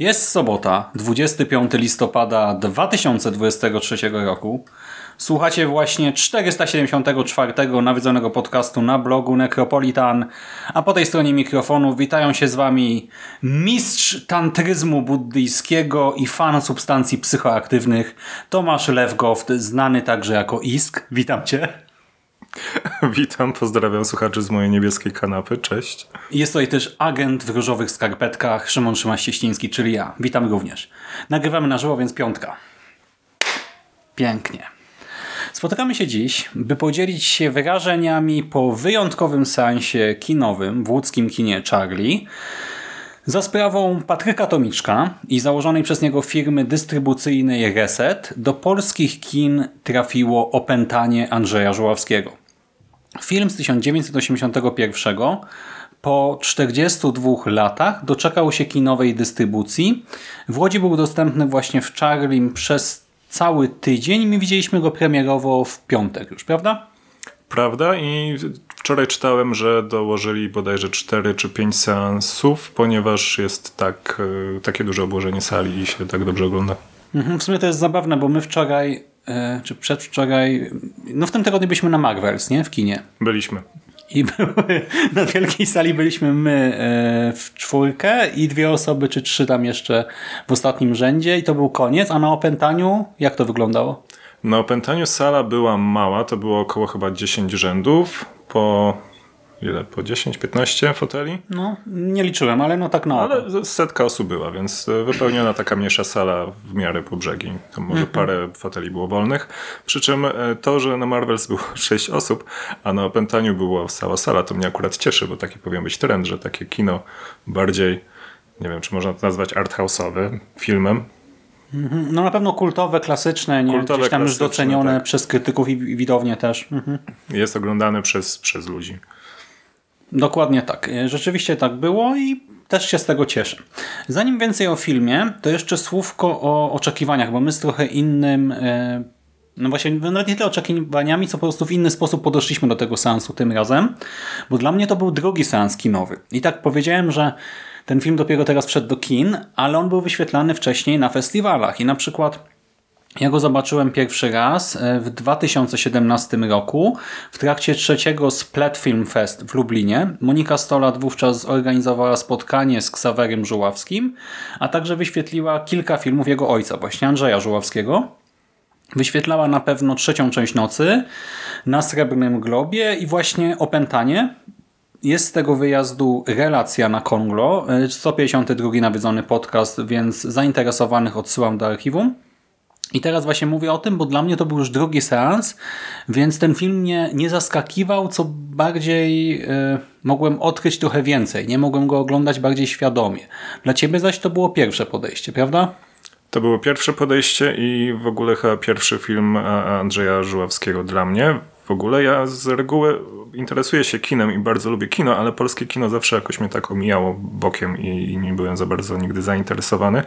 Jest sobota, 25 listopada 2023 roku. Słuchacie właśnie 474 nawiedzonego podcastu na blogu Necropolitan, a po tej stronie mikrofonu witają się z Wami mistrz tantryzmu buddyjskiego i fan substancji psychoaktywnych Tomasz Lewgoft, znany także jako Isk. Witam Cię. Witam, pozdrawiam słuchaczy z mojej niebieskiej kanapy, cześć. Jest tutaj też agent w różowych skarpetkach Szymon Szymaś-Cieśliński, czyli ja. Witam również. Nagrywamy na żywo, więc piątka. Pięknie. Spotykamy się dziś, by podzielić się wyrażeniami po wyjątkowym seansie kinowym w łódzkim kinie Charlie za sprawą Patryka Tomiczka i założonej przez niego firmy dystrybucyjnej Reset do polskich kin trafiło opętanie Andrzeja Żuławskiego. Film z 1981 po 42 latach doczekał się kinowej dystrybucji. W Łodzi był dostępny właśnie w Charlim przez cały tydzień. My widzieliśmy go premierowo w piątek już, prawda? Prawda i wczoraj czytałem, że dołożyli bodajże 4 czy 5 seansów, ponieważ jest tak, e, takie duże obłożenie sali i się tak dobrze ogląda. Mhm, w sumie to jest zabawne, bo my wczoraj, czy przedwczoraj, no w tym tygodniu byliśmy na Marvels, nie? W kinie. Byliśmy. I były, na wielkiej sali byliśmy my e, w czwórkę i dwie osoby, czy trzy tam jeszcze w ostatnim rzędzie i to był koniec, a na opętaniu jak to wyglądało? Na opętaniu sala była mała, to było około chyba 10 rzędów, po ile? Po 10-15 foteli? No, nie liczyłem, ale no tak na oko. Ale setka osób była, więc wypełniona taka mniejsza sala w miarę po brzegi. To może parę foteli było wolnych. Przy czym e, to, że na Marvels było 6 osób, a na opętaniu była cała sala, to mnie akurat cieszy, bo taki powinien być trend, że takie kino bardziej, nie wiem, czy można to nazwać arthouse'owy filmem, No na pewno kultowe, klasyczne, nie? Kultowe, Gdzieś tam już docenione tak. przez krytyków i widownię też. Mhm. jest oglądany przez, przez ludzi. Dokładnie tak. E, Rzeczywiście tak było i też się z tego cieszę. Zanim więcej o filmie, to jeszcze słówko o oczekiwaniach, bo my z trochę innym, e, no właśnie no nawet nie tyle oczekiwaniami, co po prostu w inny sposób podeszliśmy do tego seansu tym razem, bo dla mnie to był drugi seans kinowy. I tak powiedziałem, że ten film dopiero teraz wszedł do kin, ale on był wyświetlany wcześniej na festiwalach i na przykład ja go zobaczyłem pierwszy raz e, w 2017 roku w trakcie trzeciego Splat Film Fest w Lublinie. Monika Stolat wówczas zorganizowała spotkanie z Ksawerym Żuławskim, a także wyświetliła kilka filmów jego ojca, właśnie Andrzeja Żuławskiego. Wyświetlała na pewno trzecią część nocy na Srebrnym Globie i właśnie Opętanie. Jest z tego wyjazdu relacja na Konglo, e, 152 nawiedzony podcast, więc zainteresowanych odsyłam do archiwum. I teraz właśnie mówię o tym, bo dla mnie to był już drugi seans, więc ten film mnie nie zaskakiwał, co bardziej e, mogłem odkryć trochę więcej. Nie mogłem go oglądać bardziej świadomie. Dla ciebie zaś to było pierwsze podejście, prawda? To było pierwsze podejście i w ogóle chyba pierwszy film e, Andrzeja Żuławskiego dla mnie. Ogóle ja z reguły interesuję się kinem i bardzo lubię kino, ale polskie kino zawsze jakoś mnie tak omijało bokiem i, i nie byłem za bardzo nigdy zainteresowany.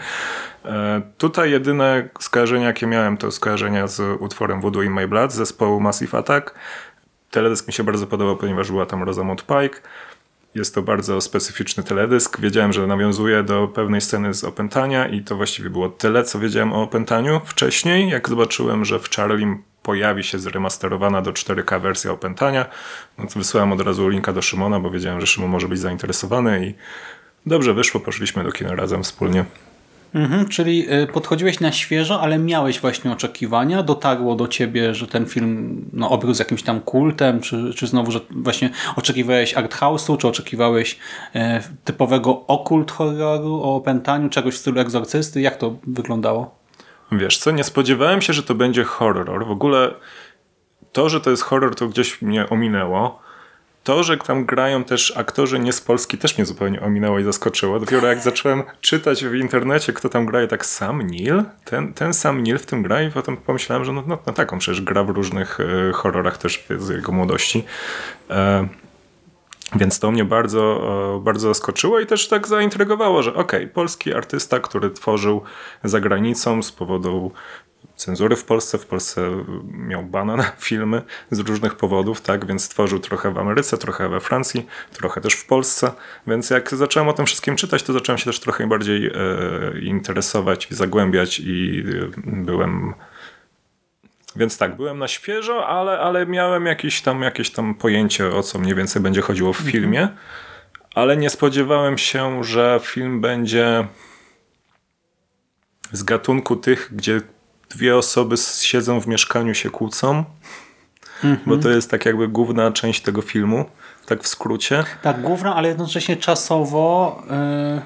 E, tutaj jedyne skojarzenia, jakie miałem, to skojarzenia z utworem Voodoo in My Blood zespołu Massive Attack. Teledysk mi się bardzo podobał, ponieważ była tam Rosamund Pike. Jest to bardzo specyficzny teledysk. Wiedziałem, że nawiązuje do pewnej sceny z opętania i to właściwie było tyle, co wiedziałem o opętaniu wcześniej. Jak zobaczyłem, że w Charlim pojawi się zremasterowana do 4K wersja opętania, no to wysłałem od razu linka do Szymona, bo wiedziałem, że Szymon może być zainteresowany i dobrze wyszło, poszliśmy do kina razem wspólnie. Mhm, czyli y, podchodziłeś na świeżo, ale miałeś właśnie oczekiwania, dotarło do ciebie, że ten film no, obrósł jakimś tam kultem, czy, czy znowu, że właśnie oczekiwałeś art house'u, czy oczekiwałeś e, typowego okult horroru, o opętaniu, czegoś w stylu egzorcysty? Jak to wyglądało? Wiesz co, nie spodziewałem się, że to będzie horror. W ogóle to, że to jest horror, to gdzieś mnie ominęło. To, że tam grają też aktorzy nie z Polski, też mnie zupełnie ominęło i zaskoczyło. Dopiero jak zacząłem czytać w internecie, kto tam gra, tak sam Neil, ten, ten sam Neil w tym gra i potem pomyślałem, że no, no, no tak, on przecież gra w różnych e, horrorach też z jego młodości. E, więc to mnie bardzo, e, bardzo zaskoczyło i też tak zaintrygowało, że okej, okay, polski artysta, który tworzył za granicą z powodu cenzury w Polsce. W Polsce miał bana na filmy z różnych powodów, tak, więc tworzył trochę w Ameryce, trochę we Francji, trochę też w Polsce. Więc jak zacząłem o tym wszystkim czytać, to zacząłem się też trochę bardziej e, interesować i zagłębiać i e, byłem więc tak, byłem na świeżo, ale, ale miałem jakieś tam, jakieś tam pojęcie, o co mniej więcej będzie chodziło w mhm. filmie. Ale nie spodziewałem się, że film będzie z gatunku tych, gdzie dwie osoby siedzą w mieszkaniu, się kłócą, mhm. bo to jest tak jakby główna część tego filmu, tak w skrócie. Tak, główna, ale jednocześnie czasowo... Yy...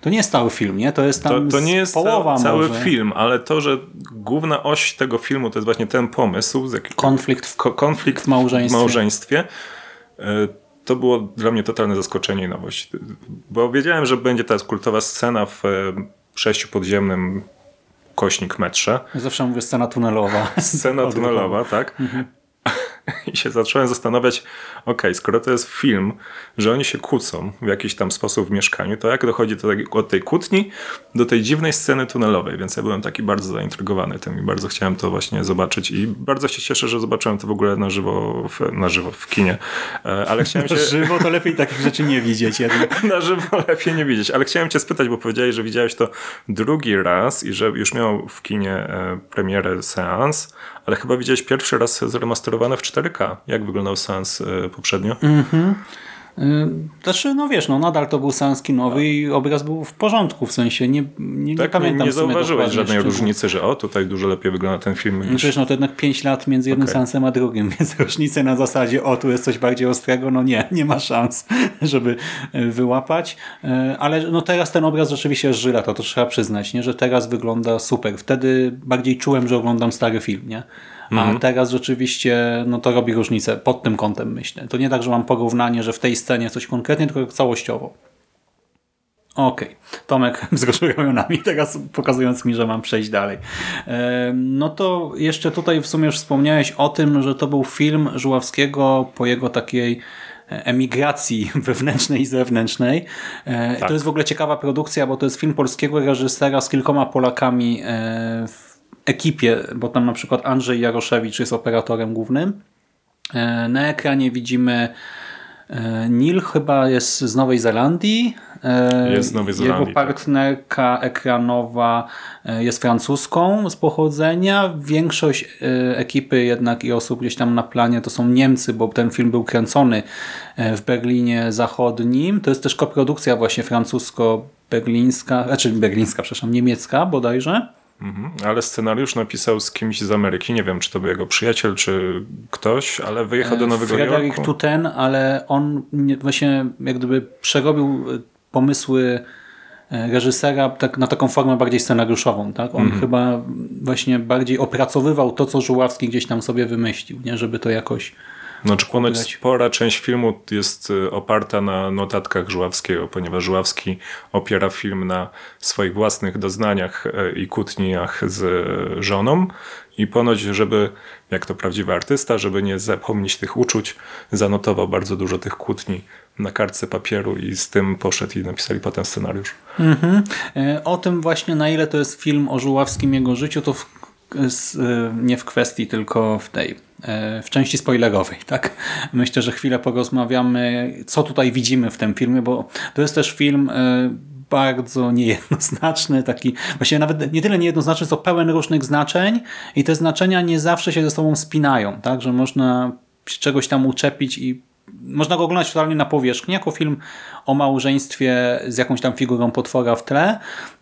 To nie jest cały film, nie? To jest tam To, to nie jest połowa cały może. film, ale to, że główna oś tego filmu to jest właśnie ten pomysł. konflikt w, konflikt w małżeństwie. W małżeństwie e, to było dla mnie totalne zaskoczenie i nowość. Bo wiedziałem, że będzie ta kultowa scena w e, przejściu podziemnym kośnik metrze. Zawsze mówię scena tunelowa. Scena tunelowa, tak. Mhm. I się zacząłem zastanawiać, ok, skoro to jest film, że oni się kłócą w jakiś tam sposób w mieszkaniu, to jak dochodzi do tej, od tej kłótni do tej dziwnej sceny tunelowej, więc ja byłem taki bardzo zaintrygowany tym i bardzo chciałem to właśnie zobaczyć i bardzo się cieszę, że zobaczyłem to w ogóle na żywo w, na żywo w kinie, e, ale chciałem się... Na żywo to lepiej takich rzeczy nie widzieć jednak. na żywo lepiej nie widzieć, ale chciałem cię spytać, bo powiedziałeś, że widziałeś to drugi raz i że już miał w kinie e, premierę seans, ale chyba widziałeś pierwszy raz zremasterowane w 4K. Jak wyglądał seans e, poprzednio? Mhm. Y, znaczy, no wiesz, no nadal to był seans kinowy i obraz był w porządku, w sensie nie, nie, tak, nie pamiętam Nie zauważyłeś żadnej różnicy, że o, tutaj dużo lepiej wygląda ten film. No niż... Wiesz, no to jednak 5 lat między jednym okay. seansem a drugim, więc różnice na zasadzie, o, tu jest coś bardziej ostrego, no nie, nie ma szans, żeby y, wyłapać. Y, ale no teraz ten obraz rzeczywiście żyla, to, to trzeba przyznać, nie? że teraz wygląda super. Wtedy bardziej czułem, że oglądam stary film, nie? A mhm. teraz rzeczywiście no to robi różnicę pod tym kątem, myślę. To nie tak, że mam porównanie, że w tej scenie coś konkretnie, tylko całościowo. Okej, okay. Tomek wzruszył ramionami, teraz pokazując mi, że mam przejść dalej. No to jeszcze tutaj w sumie już wspomniałeś o tym, że to był film Żuławskiego po jego takiej e, emigracji wewnętrznej i zewnętrznej. E, tak. To jest w ogóle ciekawa produkcja, bo to jest film polskiego reżysera z kilkoma Polakami e, w ekipie, bo tam na przykład Andrzej Jaroszewicz jest operatorem głównym. E, na ekranie widzimy e, Neil chyba jest z Nowej Zelandii. E, jest z Nowej Zelandii. Jego tak. partnerka ekranowa jest francuską z pochodzenia. Większość ekipy jednak i osób gdzieś tam na planie to są Niemcy, bo ten film był kręcony w Berlinie Zachodnim. To jest też koprodukcja właśnie francusko-berlińska, znaczy berlińska, przepraszam, niemiecka bodajże. Mhm. Ale scenariusz napisał z kimś z Ameryki. Nie wiem, czy to był jego przyjaciel, czy ktoś, ale wyjechał do Nowego Frederick Jorku. Frederick ten, ale on właśnie jak gdyby przerobił e, pomysły e, reżysera tak, na taką formę bardziej scenariuszową. Tak? On mhm. chyba właśnie bardziej opracowywał to, co Żuławski gdzieś tam sobie wymyślił, nie? żeby to jakoś znaczy ponoć spora część filmu jest y, oparta na notatkach Żuławskiego, ponieważ Żuławski opiera film na swoich własnych doznaniach y, i kłótniach z żoną i ponoć, żeby, jak to prawdziwy artysta, żeby nie zapomnieć tych uczuć, zanotował bardzo dużo tych kłótni na kartce papieru i z tym poszedł i napisali potem scenariusz. Mhm. E, o tym właśnie, na ile to jest film o Żuławskim jego życiu, to w, e, nie w kwestii, tylko w tej E, w części spoilerowej. Tak? Myślę, że chwilę porozmawiamy, co tutaj widzimy w tym filmie, bo to jest też film e, bardzo niejednoznaczny, taki właściwie nawet nie tyle niejednoznaczny, co pełen różnych znaczeń i te znaczenia nie zawsze się ze sobą spinają, tak, że można czegoś tam uczepić i można go oglądać totalnie na powierzchni, jako film o małżeństwie z jakąś tam figurą potwora w tle.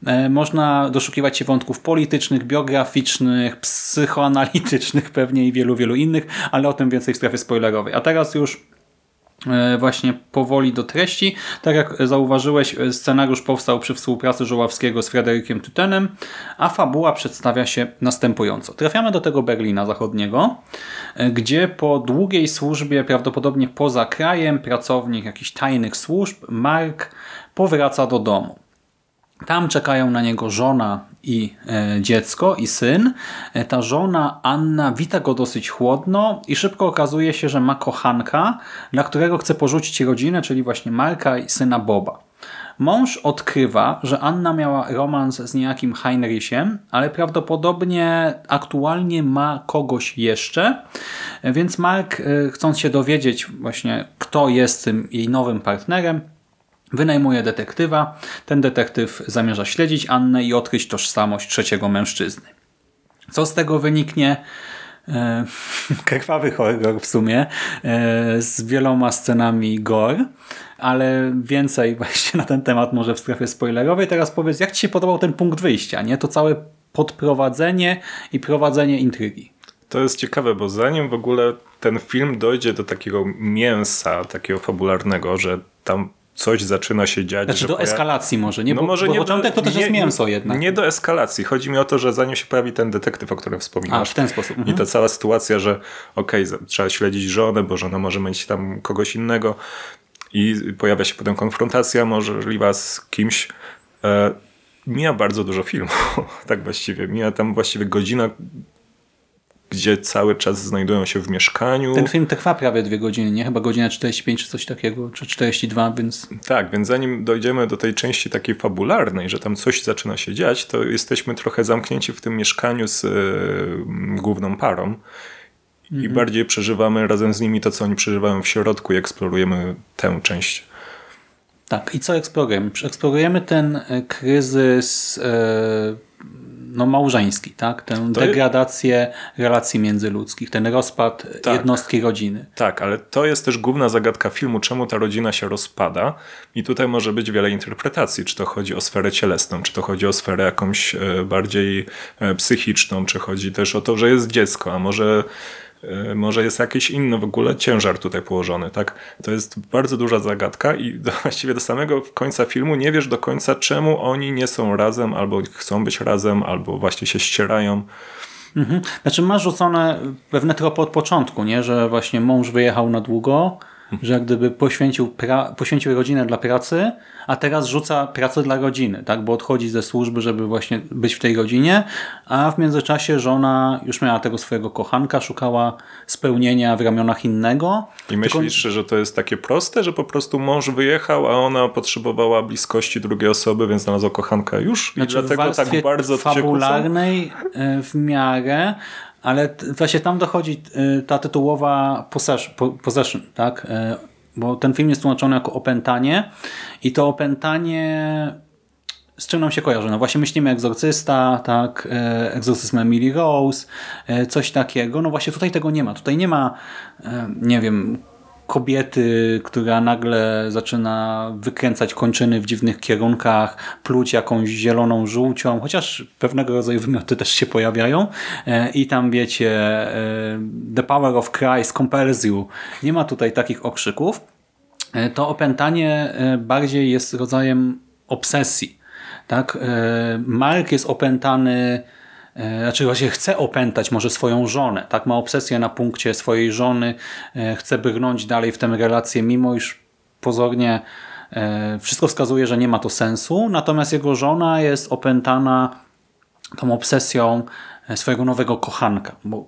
E, można doszukiwać się wątków politycznych, biograficznych, psychoanalitycznych pewnie i wielu, wielu innych, ale o tym więcej w strefie spoilerowej. A teraz już właśnie powoli do treści. Tak jak zauważyłeś, e, scenariusz powstał przy współpracy Żoławskiego z Frederikiem Tytenem, a fabuła przedstawia się następująco. Trafiamy do tego Berlina Zachodniego, e, gdzie po długiej służbie, prawdopodobnie poza krajem, pracownik jakichś tajnych służb, Mark powraca do domu. Tam czekają na niego żona i e, dziecko, i syn. E, ta żona, Anna, wita go dosyć chłodno i szybko okazuje się, że ma kochanka, dla którego chce porzucić rodzinę, czyli właśnie Marka i syna Boba. Mąż odkrywa, że Anna miała romans z niejakim Heinrichem, ale prawdopodobnie aktualnie ma kogoś jeszcze, więc Mark, e, chcąc się dowiedzieć właśnie, kto jest tym jej nowym partnerem, Wynajmuje detektywa. Ten detektyw zamierza śledzić Annę i odkryć tożsamość trzeciego mężczyzny. Co z tego wyniknie? E, krwawy horror w sumie, e, z wieloma scenami gore, ale więcej właśnie na ten temat może w strefie spoilerowej. Teraz powiedz, jak Ci się podobał ten punkt wyjścia, nie? To całe podprowadzenie i prowadzenie intrygi. To jest ciekawe, bo zanim w ogóle ten film dojdzie do takiego mięsa, takiego fabularnego, że tam coś zaczyna się dziać. Znaczy do eskalacji może, nie? No bo, może bo nie początek do, to też nie, jest mięso jednak. Nie do eskalacji. Chodzi mi o to, że zanim się pojawi ten detektyw, o którym wspominasz. A, w ten sposób. Mhm. I ta cała sytuacja, że okej, okay, trzeba śledzić żonę, bo żona może mieć tam kogoś innego i pojawia się potem konfrontacja możliwa z kimś. E, mija bardzo dużo filmu, tak właściwie. Mija tam właściwie godzina gdzie cały czas znajdują się w mieszkaniu. Ten film trwa prawie dwie godziny, nie? Chyba godzina 45 czy coś takiego, czy 42, więc... Tak, więc zanim dojdziemy do tej części takiej fabularnej, że tam coś zaczyna się dziać, to jesteśmy trochę zamknięci w tym mieszkaniu z y, główną parą i mhm. bardziej przeżywamy razem z nimi to, co oni przeżywają w środku i eksplorujemy tę część. Tak, i co eksplorujemy? Eksplorujemy ten e, kryzys... Y no, małżeński, tak? tę to degradację jest... relacji międzyludzkich, ten rozpad tak. jednostki rodziny. Tak, ale to jest też główna zagadka filmu, czemu ta rodzina się rozpada i tutaj może być wiele interpretacji, czy to chodzi o sferę cielesną, czy to chodzi o sferę jakąś e, bardziej e, psychiczną, czy chodzi też o to, że jest dziecko, a może może jest jakiś inny w ogóle ciężar tutaj położony, tak? To jest bardzo duża zagadka i do, właściwie do samego końca filmu nie wiesz do końca, czemu oni nie są razem, albo chcą być razem, albo właśnie się ścierają. Mhm. Znaczy masz rzucone pewne tropy od początku, nie? że właśnie mąż wyjechał na długo, że jak gdyby poświęcił, poświęcił rodzinę dla pracy, a teraz rzuca pracę dla rodziny, tak? bo odchodzi ze służby, żeby właśnie być w tej rodzinie, a w międzyczasie żona już miała tego swojego kochanka, szukała spełnienia w ramionach innego. I myślisz, Tylko... że to jest takie proste, że po prostu mąż wyjechał, a ona potrzebowała bliskości drugiej osoby, więc znalazła kochanka już znaczy, i dlatego tak bardzo fabularnej e, w miarę, ale właśnie tam dochodzi y, ta tytułowa possession, tak? Y, bo ten film jest tłumaczony jako opętanie i to opętanie z czym nam się kojarzy? No właśnie myślimy egzorcysta, tak, y, egzorcyzm Emily Rose, coś takiego. No właśnie tutaj tego nie ma. Tutaj nie ma, nie wiem, kobiety, która nagle zaczyna wykręcać kończyny w dziwnych kierunkach, pluć jakąś zieloną żółcią, chociaż pewnego rodzaju wymioty też się pojawiają e, i tam wiecie e, The Power of Christ compels you. Nie ma tutaj takich okrzyków. E, to opętanie bardziej jest rodzajem obsesji. Tak? Mark jest opętany znaczy właśnie chce opętać może swoją żonę, tak? Ma obsesję na punkcie swojej żony, e, chce brnąć dalej w tę relację, mimo iż pozornie e, wszystko wskazuje, że nie ma to sensu, natomiast jego żona jest opętana tą obsesją swojego nowego kochanka, bo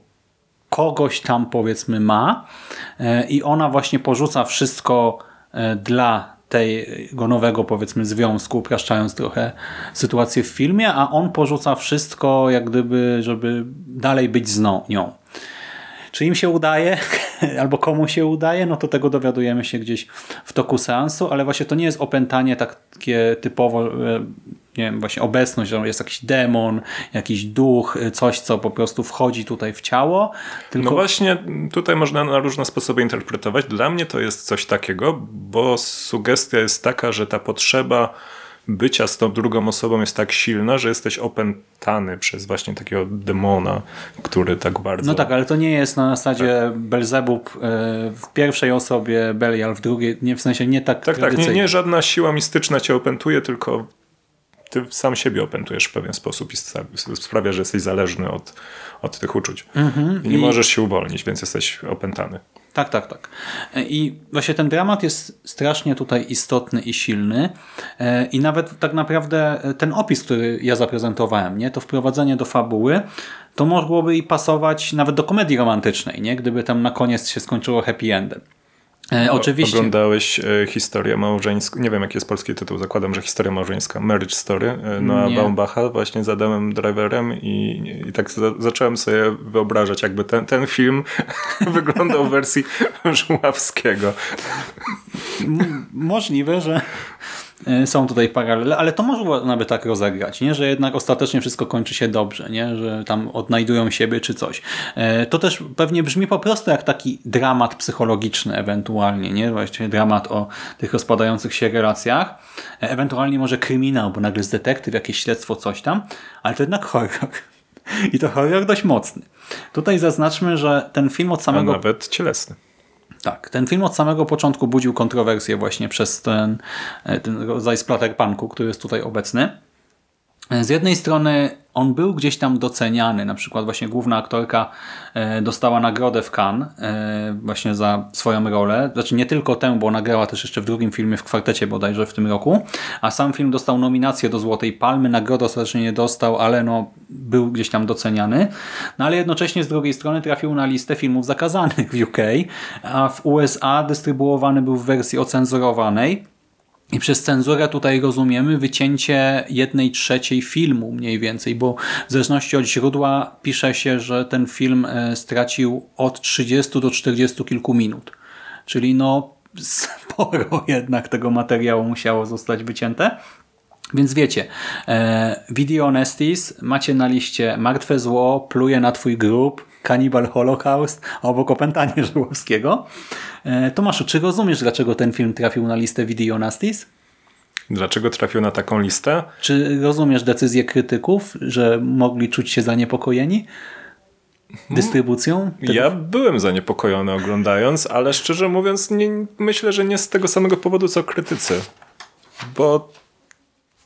kogoś tam powiedzmy ma i ona właśnie porzuca wszystko dla tego nowego powiedzmy związku, upraszczając trochę sytuację w filmie, a on porzuca wszystko jak gdyby, żeby dalej być z nią. Czy im się udaje, albo komu się udaje, no to tego dowiadujemy się gdzieś w toku seansu, ale właśnie to nie jest opętanie takie typowo, nie wiem, właśnie obecność, że jest jakiś demon, jakiś duch, coś, co po prostu wchodzi tutaj w ciało. Tylko... No właśnie, tutaj można na różne sposoby interpretować. Dla mnie to jest coś takiego, bo sugestia jest taka, że ta potrzeba bycia z tą drugą osobą jest tak silna, że jesteś opętany przez właśnie takiego demona, który tak bardzo... No tak, ale to nie jest na zasadzie tak. Belzebub e, w pierwszej osobie, Belial w drugiej, nie, w sensie nie tak Tak, tak, nie, nie żadna siła mistyczna cię opętuje, tylko ty sam siebie opętujesz w pewien sposób i sprawia, że jesteś zależny od, od tych uczuć. Mhm, I nie i... możesz się uwolnić, więc jesteś opętany. Tak, tak, tak. I właśnie ten dramat jest strasznie tutaj istotny i silny e, i nawet tak naprawdę ten opis, który ja zaprezentowałem, nie, to wprowadzenie do fabuły, to mogłoby i pasować nawet do komedii romantycznej, nie, gdyby tam na koniec się skończyło happy endem. E, oczywiście. Oglądałeś e, historię małżeńską, nie wiem jaki jest polski tytuł, zakładam, że historia małżeńska, Marriage Story, e, Noah Baumbacha właśnie z Adamem Driverem i, i tak za, zacząłem sobie wyobrażać jakby ten, ten film wyglądał w wersji Żuławskiego. Możliwe, że są tutaj paralele, ale to można by tak rozegrać, nie? że jednak ostatecznie wszystko kończy się dobrze, nie? że tam odnajdują siebie czy coś. E, to też pewnie brzmi po prostu jak taki dramat psychologiczny ewentualnie, nie? Właściwie dramat o tych rozpadających się relacjach, e, ewentualnie może kryminał, bo nagle jest detektyw, jakieś śledztwo, coś tam, ale to jednak horror. I to horror dość mocny. Tutaj zaznaczmy, że ten film od samego... A nawet cielesny. Tak, ten film od samego początku budził kontrowersję właśnie przez ten, e, ten rodzaj splatterpunku, który jest tutaj obecny. Z jednej strony on był gdzieś tam doceniany, na przykład właśnie główna aktorka e, dostała nagrodę w Cannes e, właśnie za swoją rolę, znaczy nie tylko tę, bo nagrała też jeszcze w drugim filmie w kwartecie bodajże w tym roku, a sam film dostał nominację do Złotej Palmy, nagrodę ostatecznie nie dostał, ale no był gdzieś tam doceniany, no ale jednocześnie z drugiej strony trafił na listę filmów zakazanych w UK, a w USA dystrybuowany był w wersji ocenzurowanej, i przez cenzurę tutaj rozumiemy wycięcie jednej trzeciej filmu mniej więcej, bo w zależności od źródła pisze się, że ten film e, stracił od 30 do 40 kilku minut. Czyli no sporo jednak tego materiału musiało zostać wycięte. Więc wiecie, e, Video Honesties macie na liście Martwe Zło, Pluje na Twój grób, Cannibal Holocaust, a obok opętanie Żułowskiego. E, Tomaszu, czy rozumiesz, dlaczego ten film trafił na listę Video Nasties? Dlaczego trafił na taką listę? Czy rozumiesz decyzję krytyków, że mogli czuć się zaniepokojeni? dystrybucją? Tego? Ja byłem zaniepokojony oglądając, ale szczerze mówiąc nie, myślę, że nie z tego samego powodu co krytycy. Bo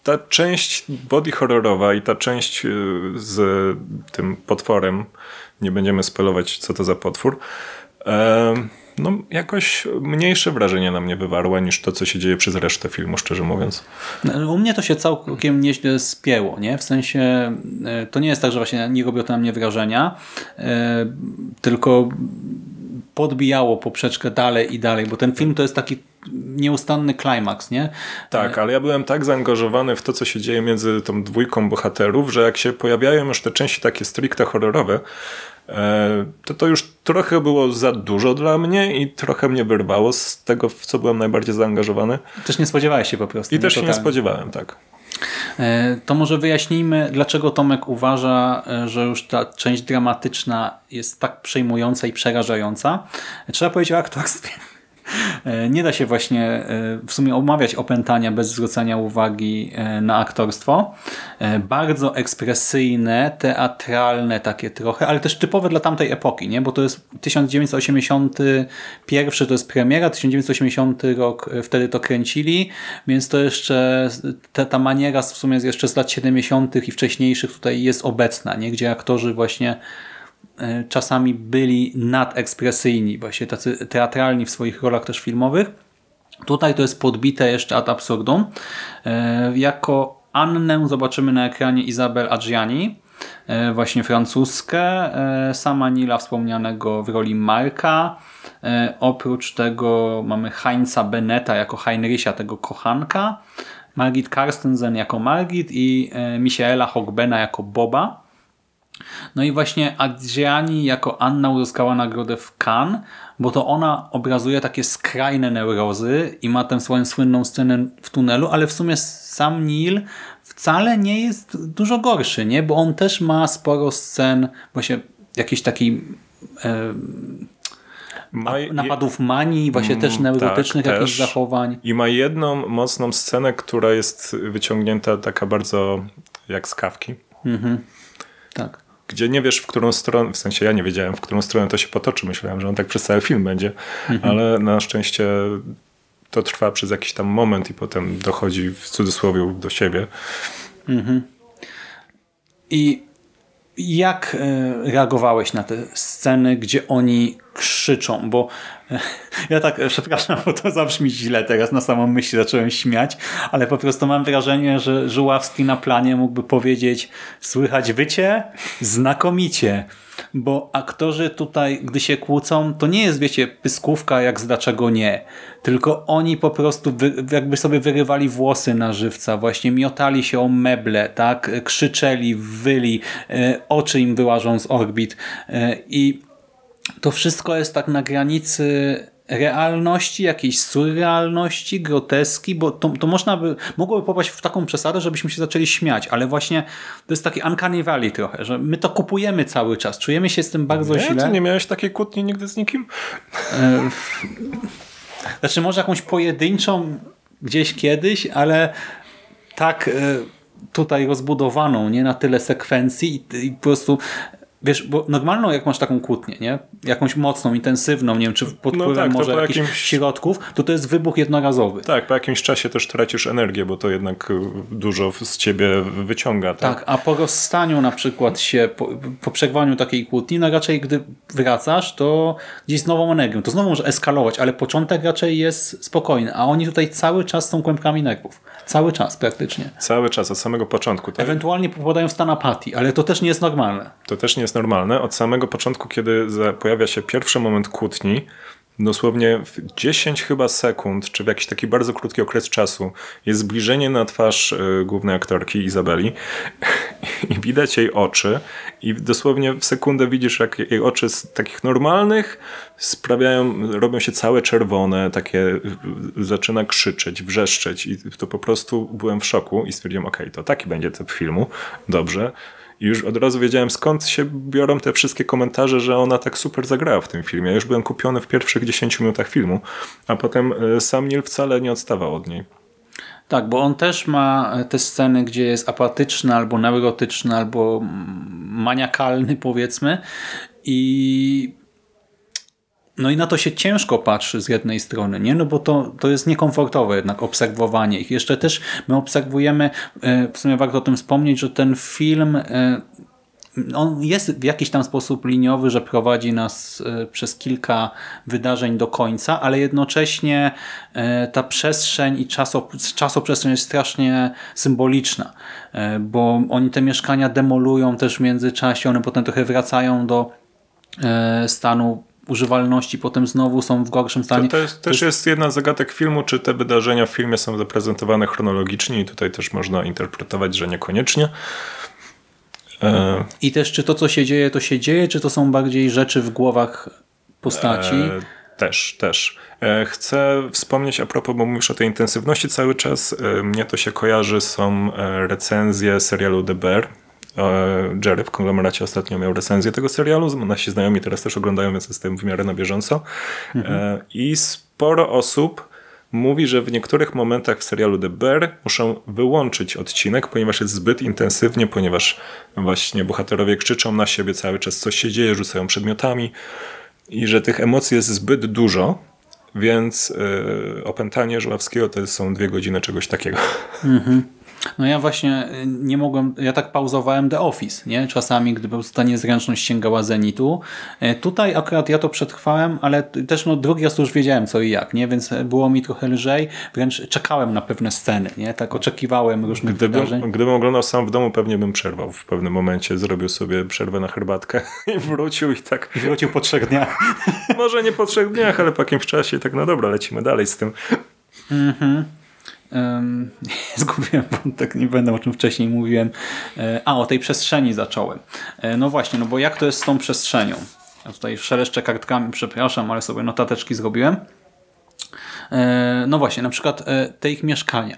ta część body horrorowa i ta część y, z tym potworem nie będziemy spelować, co to za potwór, no jakoś mniejsze wrażenie na mnie wywarła niż to, co się dzieje przez resztę filmu, szczerze mówiąc. No, u mnie to się całkiem nieźle spięło, nie? W sensie e, to nie jest tak, że właśnie nie robią to na mnie wrażenia, e, tylko podbijało poprzeczkę dalej i dalej, bo ten film to jest taki nieustanny klimaks, nie? Tak, ale ja byłem tak zaangażowany w to, co się dzieje między tą dwójką bohaterów, że jak się pojawiają już te części takie stricte horrorowe, e, to to już trochę było za dużo dla mnie i trochę mnie wyrwało z tego, w co byłem najbardziej zaangażowany. Też nie spodziewałeś się po prostu. I też się nie spodziewałem, tak. E, to może wyjaśnijmy, dlaczego Tomek uważa, e, że już ta część dramatyczna jest tak przejmująca i przerażająca. Trzeba powiedzieć o aktorstwie. E, nie da się właśnie e, w sumie omawiać opętania bez zwrócenia uwagi e, na aktorstwo. Bardzo ekspresyjne, teatralne takie trochę, ale też typowe dla tamtej epoki, nie? bo to jest 1981 to jest premiera, 1980 rok wtedy to kręcili, więc to jeszcze ta, ta maniera w sumie jeszcze z lat 70 i wcześniejszych tutaj jest obecna, nie? gdzie aktorzy właśnie czasami byli nadekspresyjni, właśnie tacy teatralni w swoich rolach też filmowych. Tutaj to jest podbite jeszcze ad absurdum. E, jako Annę zobaczymy na ekranie Izabel Adriani, e, właśnie francuskę, sama Nila wspomnianego w roli Marka. Oprócz tego mamy Heinza Beneta jako Heinricha, tego kochanka, Margit Karstensen jako Margit i Michaela Hogbena jako Boba. No i właśnie Adriani jako Anna uzyskała nagrodę w Cannes, bo to ona obrazuje takie skrajne neurozy i ma tę swoją słynną scenę w tunelu, ale w sumie sam Neil wcale nie jest dużo gorszy, nie? bo on też ma sporo scen właśnie jakiejś takiej e, Ma, napadów manii, właśnie też Mm, neurotycznych tak, jakichś też. zachowań. I ma jedną mocną scenę, która jest wyciągnięta taka bardzo jak z kawki. Tak. Gdzie nie wiesz, w którą stronę, w sensie ja nie wiedziałem, w którą stronę to się potoczy. Myślałem, że on tak przez cały film będzie, ale na szczęście to trwa przez jakiś tam moment i potem dochodzi w cudzysłowie do siebie. I jak e, reagowałeś na te sceny, gdzie oni krzyczą? Bo e, ja tak, e, przepraszam, bo to zabrzmi źle teraz, na samą myśl zacząłem śmiać, ale po prostu mam wrażenie, że Żuławski na planie mógłby powiedzieć słychać wycie? Znakomicie. Bo aktorzy tutaj, gdy się kłócą, to nie jest, wiecie, pyskówka jak z dlaczego nie. Tylko oni po prostu jakby sobie wyrywali włosy na żywca, właśnie miotali się o meble, tak? Krzyczeli, wyli, e, oczy im wyłażą z orbit. E, I to wszystko jest tak na granicy realności, jakiejś surrealności, groteski, bo to, to można by, mogłoby popaść w taką przesadę, żebyśmy się zaczęli śmiać, ale właśnie to jest taki uncanny valley trochę, że my to kupujemy cały czas, czujemy się z tym bardzo Nie? źle. Ty nie miałeś takiej kłótni nigdy z nikim? Znaczy może jakąś pojedynczą gdzieś kiedyś, ale tak e, tutaj rozbudowaną, nie na tyle sekwencji i, i po prostu Wiesz, bo normalną jak masz taką kłótnię, nie? Jakąś mocną, intensywną, nie wiem, czy pod No wpływem tak, to może jakichś jakimś- środków, to to jest wybuch jednorazowy. Tak, po jakimś czasie też tracisz energię, bo to jednak y, dużo z ciebie wyciąga. Tak? Tak, a po rozstaniu na przykład się, po, po przerwaniu takiej kłótni, no raczej gdy wracasz, to gdzieś z nową energią. To znowu może eskalować, ale początek raczej jest spokojny, a oni tutaj cały czas są kłębkami nerwów. Cały czas praktycznie. Cały czas, od samego początku. Tak? Ewentualnie popadają w stan apatii, ale to też nie jest normalne. To też nie jest normalne. Od samego początku, kiedy pojawia się pierwszy moment kłótni, dosłownie w 10 chyba sekund, czy w jakiś taki bardzo krótki okres czasu, jest zbliżenie na twarz y, głównej aktorki Izabeli i widać jej oczy i dosłownie w sekundę widzisz, jak jej oczy z takich normalnych sprawiają, robią się całe czerwone, takie y, zaczyna krzyczeć, wrzeszczeć i to po prostu byłem w szoku i stwierdziłem, okej, to taki będzie typ filmu, dobrze. I już od razu wiedziałem, skąd się biorą te wszystkie komentarze, że ona tak super zagrała w tym filmie. Ja już byłem kupiony w pierwszych 10 minutach filmu, a potem y, sam Neil wcale nie odstawał od niej. Tak, bo on też ma te sceny, gdzie jest apatyczny, albo neurotyczny, albo mm, maniakalny powiedzmy i no i na to się ciężko patrzy z jednej strony, nie? No bo to, to jest niekomfortowe jednak obserwowanie ich. Jeszcze też my obserwujemy, e, w sumie warto o tym wspomnieć, że ten film e, on jest w jakiś tam sposób liniowy, że prowadzi nas e, przez kilka wydarzeń do końca, ale jednocześnie ta przestrzeń i czaso, czasoprzestrzeń jest strasznie symboliczna, bo oni te mieszkania demolują też w międzyczasie, one potem trochę wracają do stanu używalności, potem znowu są w gorszym To, stanie. to jest, też jest jedna z zagadek filmu, czy te wydarzenia w filmie są zaprezentowane chronologicznie i tutaj też można interpretować, że niekoniecznie. E, I też czy to, co się dzieje, to się dzieje, czy to są bardziej rzeczy w głowach postaci? E, też, też. E, Chcę wspomnieć a propos, bo mówisz o tej intensywności cały czas. e, Mnie to się kojarzy, są e, recenzje serialu The Bear. E, Jerry w konglomeracie ostatnio miał recenzję tego serialu. Nasi znajomi teraz też oglądają, więc jestem w miarę na bieżąco. E, I sporo osób mówi, że w niektórych momentach w serialu The Bear muszą wyłączyć odcinek, ponieważ jest zbyt intensywnie, ponieważ właśnie bohaterowie krzyczą na siebie cały czas, coś się dzieje, rzucają przedmiotami i że tych emocji jest zbyt dużo, więc yy, opętanie Żuławskiego to są dwie godziny czegoś takiego. No ja właśnie y, nie mogłem, ja tak pauzowałem The Office, nie? Czasami, gdy po prostu ta niezręczność sięgała zenitu. E, Tutaj akurat ja to przetrwałem, ale też no drugi raz już wiedziałem co i jak, nie? Więc było mi trochę lżej, wręcz czekałem na pewne sceny, nie? Tak oczekiwałem różnych wydarzeń. Gdybym, gdybym oglądał sam w domu, pewnie bym przerwał w pewnym momencie, zrobił sobie przerwę na herbatkę i wrócił i tak, Wrócił po trzech dniach. może nie po trzech dniach, ale po jakimś czasie i tak, no dobra, lecimy dalej z tym. Um, zgubiłem wątek, nie będę o czym wcześniej mówiłem. E, a, o tej przestrzeni zacząłem. E, no właśnie, no bo jak to jest z tą przestrzenią? Ja tutaj szeleszczę kartkami, przepraszam, ale sobie notateczki zrobiłem. E, no właśnie, na przykład te ich mieszkania.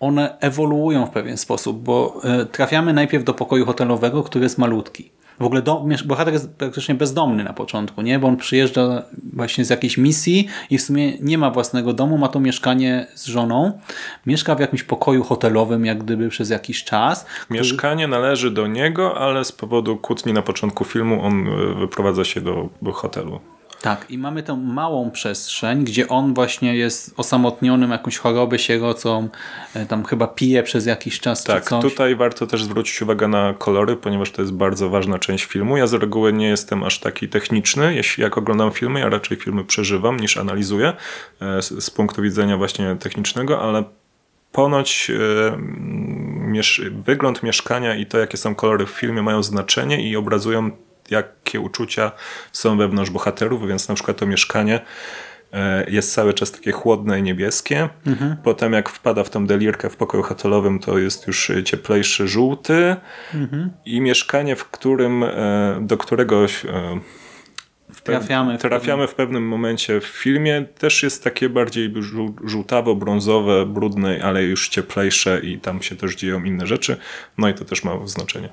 One ewoluują w pewien sposób, bo trafiamy najpierw do pokoju hotelowego, który jest malutki. W ogóle dom, bohater jest praktycznie bezdomny na początku, nie? bo on przyjeżdża właśnie z jakiejś misji i w sumie nie ma własnego domu, ma to mieszkanie z żoną. Mieszka w jakimś pokoju hotelowym, jak gdyby przez jakiś czas. Mieszkanie należy do niego, ale z powodu kłótni na początku filmu on e, wyprowadza się do, do hotelu. Tak, i mamy tę małą przestrzeń, gdzie on właśnie jest osamotnionym, jakąś chorobę sierocą, e, tam chyba pije przez jakiś czas Tak, czy coś. tutaj warto też zwrócić uwagę na kolory, ponieważ to jest bardzo ważna część filmu. Ja z reguły nie jestem aż taki techniczny, jeśli jak oglądam filmy, ja raczej filmy przeżywam niż analizuję e, z, z punktu widzenia właśnie technicznego, ale ponoć yy, wygląd mieszkania i to, jakie są kolory w filmie mają znaczenie i obrazują jakie uczucia są wewnątrz bohaterów, więc na przykład to mieszkanie e, jest cały czas takie chłodne i niebieskie. Mhm. Potem jak wpada w tą delirkę w pokoju hotelowym, to jest już cieplejszy żółty. Mhm. I mieszkanie, w którym, e, do którego e, trafiamy, w, trafiamy w pewnym momencie w filmie, też jest takie bardziej żółtawo, brązowe, brudne, ale już cieplejsze i tam się też dzieją inne rzeczy. No i to też ma znaczenie.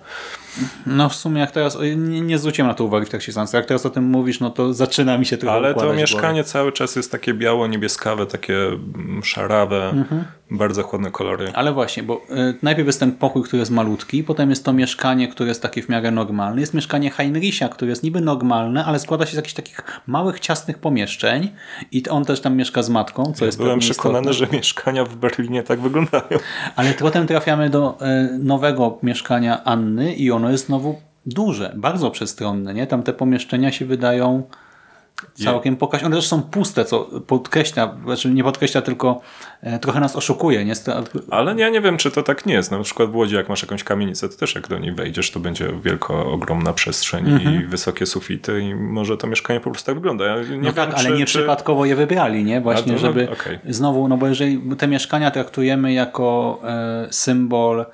No w sumie jak teraz, nie, nie zwróciłem na to uwagi w trakcie seansu, jak teraz o tym mówisz, no to zaczyna mi się trochę Ale to mieszkanie cały czas jest takie biało-niebieskawe, takie mm, szarawe, mhm. Bardzo chłodne kolory. Ale właśnie, bo y, najpierw jest ten pokój, który jest malutki, potem jest to mieszkanie, które jest takie w miarę normalne, jest mieszkanie Heinricha, które jest niby normalne, ale składa się z jakichś takich małych, ciasnych pomieszczeń i on też tam mieszka z matką, co ja jest Byłem przekonany, istotne. że mieszkania w Berlinie tak wyglądają. Ale potem trafiamy do y, nowego mieszkania Anny i ono jest znowu duże, bardzo przestronne. Nie? Tam te pomieszczenia się wydają całkiem pokaź. One też są puste, co podkreśla, znaczy nie podkreśla, tylko e, trochę nas oszukuje. Nie? Ale ja nie wiem, czy to tak nie jest. Na przykład w Łodzi, jak masz jakąś kamienicę, to też jak do niej wejdziesz, to będzie wielko, ogromna przestrzeń mhm. i wysokie sufity i może to mieszkanie po prostu tak wygląda. Ja no tak, ale nie czy... przypadkowo je wybrali, nie? Właśnie, to, no, żeby okay. znowu, no bo jeżeli te mieszkania traktujemy jako e, symbol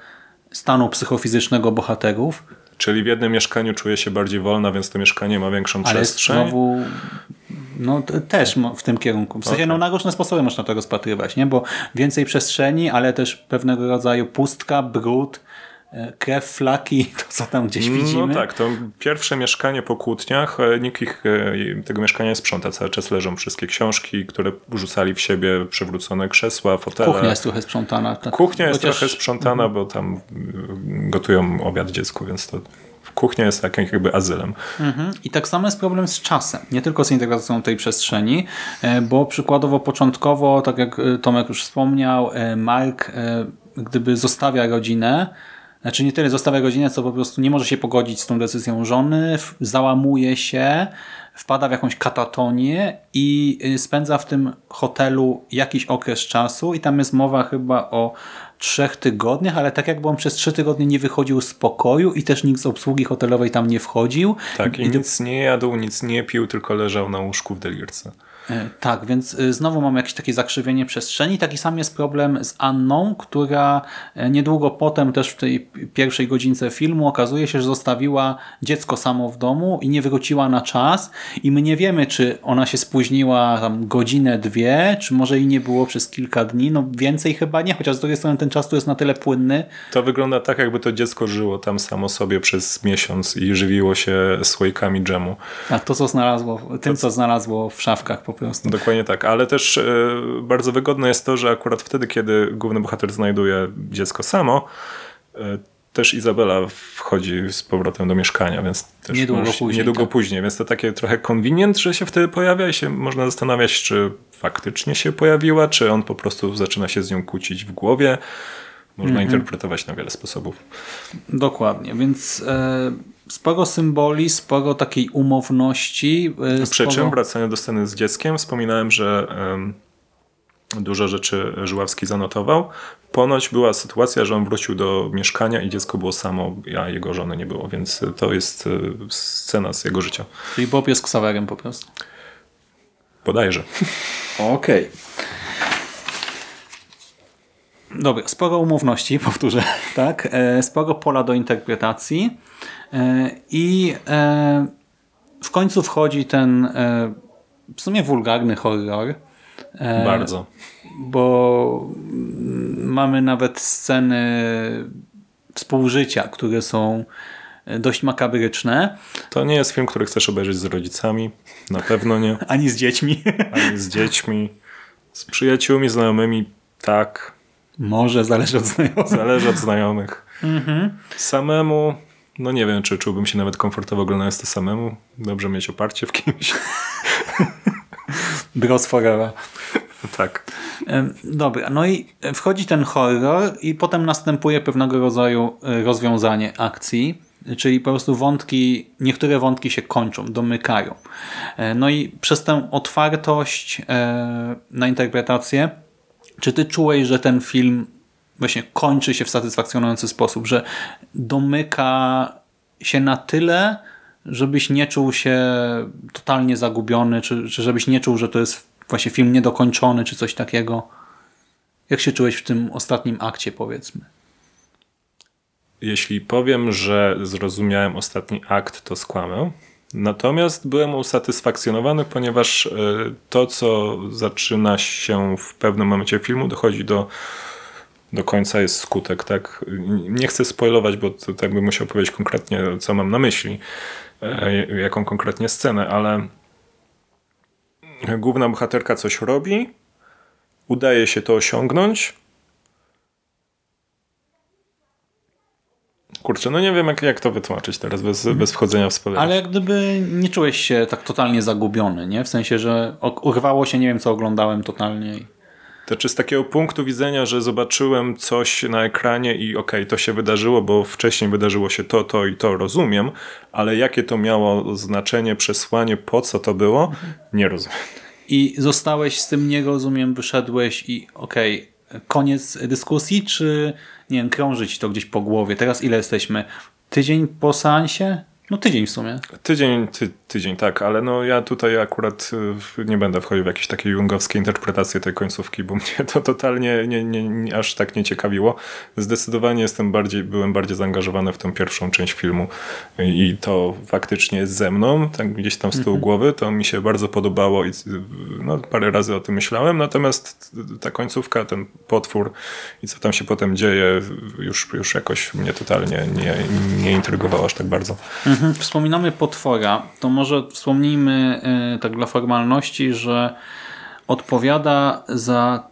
stanu psychofizycznego bohaterów. Czyli w jednym mieszkaniu czuje się bardziej wolna, więc to mieszkanie ma większą Ale przestrzeń. znowu no też w tym kierunku. W sensie okay. no, na różne sposoby można to rozpatrywać, nie? bo więcej przestrzeni, ale też pewnego rodzaju pustka, brud, krew, flaki, to co tam gdzieś no widzimy. No tak, to pierwsze mieszkanie po kłótniach, e, nikt ich, e, tego mieszkania nie sprząta, cały czas leżą wszystkie książki, które rzucali w siebie, przewrócone krzesła, fotele. Kuchnia jest trochę sprzątana. Tak. Kuchnia jest Chociaż... trochę sprzątana, mhm. bo tam gotują obiad dziecku, więc to kuchnia jest takim jakby azylem. Mhm. I tak samo jest problem z czasem, nie tylko z integracją tej przestrzeni, bo przykładowo początkowo, tak jak Tomek już wspomniał, Mark gdyby zostawia rodzinę, znaczy nie tyle zostawia rodzinę, co po prostu nie może się pogodzić z tą decyzją żony, załamuje się, wpada w jakąś katatonię i y, spędza w tym hotelu jakiś okres czasu. I tam jest mowa chyba o trzech tygodniach, ale tak jakby on przez trzy tygodnie nie wychodził z pokoju i też nikt z obsługi hotelowej tam nie wchodził. Tak, i, i nic nie jadł, nic nie pił, tylko leżał na łóżku w delirce. E, tak, więc e, znowu mamy jakieś takie zakrzywienie przestrzeni. Taki sam jest problem z Anną, która e, niedługo potem też w tej pierwszej godzince filmu okazuje się, że zostawiła dziecko samo w domu i nie wróciła na czas i my nie wiemy, czy ona się spóźniła tam godzinę, dwie, czy może i nie było przez kilka dni. No więcej chyba nie, chociaż z drugiej strony ten czas tu jest na tyle płynny. To wygląda tak, jakby to dziecko żyło tam samo sobie przez miesiąc i żywiło się słoikami dżemu. A to, co znalazło, tym, co znalazło w szafkach po prostu. Dokładnie tak, ale też e, bardzo wygodne jest to, że akurat wtedy, kiedy główny bohater znajduje dziecko samo, e, też Izabela wchodzi z powrotem do mieszkania, więc też niedługo, może, później, niedługo tak. później, więc to takie trochę convenient, że się wtedy pojawia i się można zastanawiać, czy faktycznie się pojawiła, czy on po prostu zaczyna się z nią kłócić w głowie. Można mm -hmm. interpretować na wiele sposobów. Dokładnie, więc e, sporo symboli, sporo takiej umowności. E, Przy sporo... czym wracając do sceny z dzieckiem, wspominałem, że dużo rzeczy Żuławski zanotował. Ponoć była sytuacja, że on wrócił do mieszkania i dziecko było samo, a jego żony nie było, więc to jest e, scena z jego życia. Czyli Bob jest ksawerem po prostu. Podajże. Okej. Okay. Dobra, sporo umowności, powtórzę, tak? E, sporo pola do interpretacji e, i e, w końcu wchodzi ten w sumie wulgarny horror. E, Bardzo. Bo mamy nawet sceny współżycia, które są dość makabryczne. To nie jest film, który chcesz obejrzeć z rodzicami. Na pewno nie. Ani z dziećmi. Ani z dziećmi. Z przyjaciółmi, znajomymi tak. Może, zależy od znajomych. Zależy od znajomych. Mhm. Samemu, no nie wiem, czy czułbym się nawet komfortowo oglądając to samemu. Dobrze mieć oparcie w kimś. Bros forever. tak. Dobra, no i wchodzi ten horror i potem następuje pewnego rodzaju e, rozwiązanie akcji, czyli po prostu wątki, niektóre wątki się kończą, domykają. E, No i przez tę otwartość e, na interpretację, czy ty czułeś, że ten film właśnie kończy się w satysfakcjonujący sposób, że domyka się na tyle, żebyś nie czuł się totalnie zagubiony, czy, czy żebyś nie czuł, że to jest właśnie film niedokończony, czy coś takiego. Jak się czułeś w tym ostatnim akcie, powiedzmy? Jeśli powiem, że zrozumiałem ostatni akt, to skłamę. Natomiast byłem usatysfakcjonowany, ponieważ e, to, co zaczyna się w pewnym momencie filmu, dochodzi do, do końca, jest skutek. Tak? Nie chcę spoilować, bo to tak bym musiał powiedzieć konkretnie, co mam na myśli, jaką konkretnie scenę, ale główna bohaterka coś robi, udaje się to osiągnąć, Kurczę, no nie wiem jak, jak to wytłumaczyć teraz bez, bez wchodzenia w spoiler. Ale jak gdyby nie czułeś się tak totalnie zagubiony, nie? W sensie, że urwało się, nie wiem co oglądałem totalnie. To czy z takiego punktu widzenia, że zobaczyłem coś na ekranie i okej, to się wydarzyło, bo wcześniej wydarzyło się to, to i to, rozumiem, ale jakie to miało znaczenie, przesłanie, po co to było, nie rozumiem. I zostałeś z tym, nie rozumiem, wyszedłeś i okej, koniec dyskusji, czy nie wiem, krążyć to gdzieś po głowie. Teraz ile jesteśmy? Tydzień po seansie? No tydzień w sumie. Tydzień, ty, tydzień, tak, ale no ja tutaj akurat y, nie będę wchodził w jakieś takie jungowskie interpretacje tej końcówki, bo mnie to totalnie nie, nie, nie, aż tak nie ciekawiło. Zdecydowanie jestem bardziej, byłem bardziej zaangażowany w tę pierwszą część filmu i to faktycznie ze mną, tak gdzieś tam z tyłu głowy, to mi się bardzo podobało i no, parę razy o tym myślałem, natomiast ta końcówka, ten potwór i co tam się potem dzieje, już, już jakoś mnie totalnie nie, nie intrygowało aż tak bardzo. Mhm. Wspominamy potwora, to może wspomnijmy y, tak dla formalności, że odpowiada za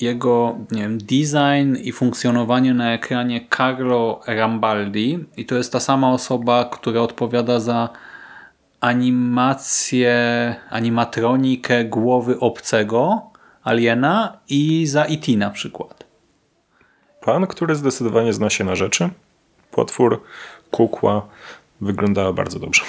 jego nie wiem, design i funkcjonowanie na ekranie Carlo Rambaldi i to jest ta sama osoba, która odpowiada za animację, animatronikę głowy obcego aliena i za E.T. na przykład. Pan, który zdecydowanie zna się na rzeczy. Potwór, kukła wyglądała bardzo dobrze.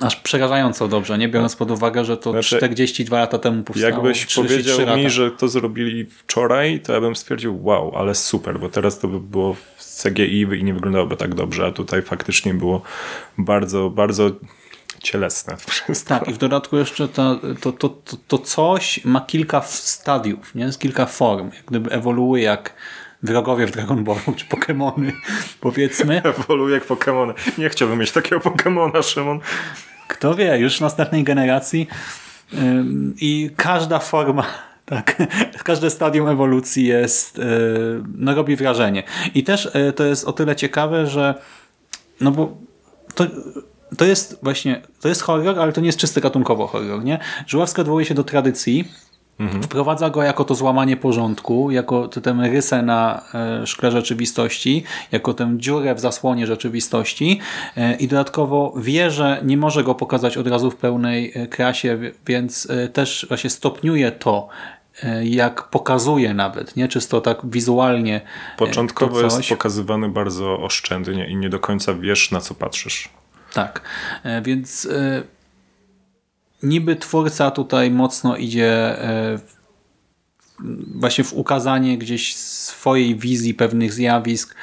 Aż przerażająco dobrze, nie biorąc pod uwagę, że to Znaczy, 42 lata temu powstało. Jakbyś 33 powiedział mi, lata. że to zrobili wczoraj, to ja bym stwierdził, wow, ale super, bo teraz to by było w CGI i nie wyglądałoby tak dobrze, a tutaj faktycznie było bardzo, bardzo cielesne wszystko. Tak, i w dodatku jeszcze to, to, to, to, to coś ma kilka stadiów, nie? z kilka form, jak gdyby ewoluuje jak wrogowie w Dragon Ballu, czy Pokémony, powiedzmy. Ewoluuje jak Pokémony. Nie chciałbym mieć takiego Pokémona, Szymon. Kto wie, już następnej generacji Ym, i każda forma tak, każde stadium ewolucji jest, yy, no robi wrażenie. I też yy, to jest o tyle ciekawe, że no bo to, to jest właśnie, to jest horror, ale to nie jest czysty gatunkowo horror, nie? Żuławska odwołuje się do tradycji, Wprowadza go jako to złamanie porządku, jako tę- rysę na e, szkle rzeczywistości, jako tę dziurę w zasłonie rzeczywistości. E, i dodatkowo wie, że nie może go pokazać od razu w pełnej e, krasie, wi- więc też właśnie stopniuje to, jak pokazuje nawet, nie? Czysto tak wizualnie Początkowo jest pokazywany bardzo oszczędnie i nie do końca wiesz, na co patrzysz. Tak, więc niby twórca tutaj mocno idzie e, w- właśnie w ukazanie gdzieś swojej wizji pewnych zjawisk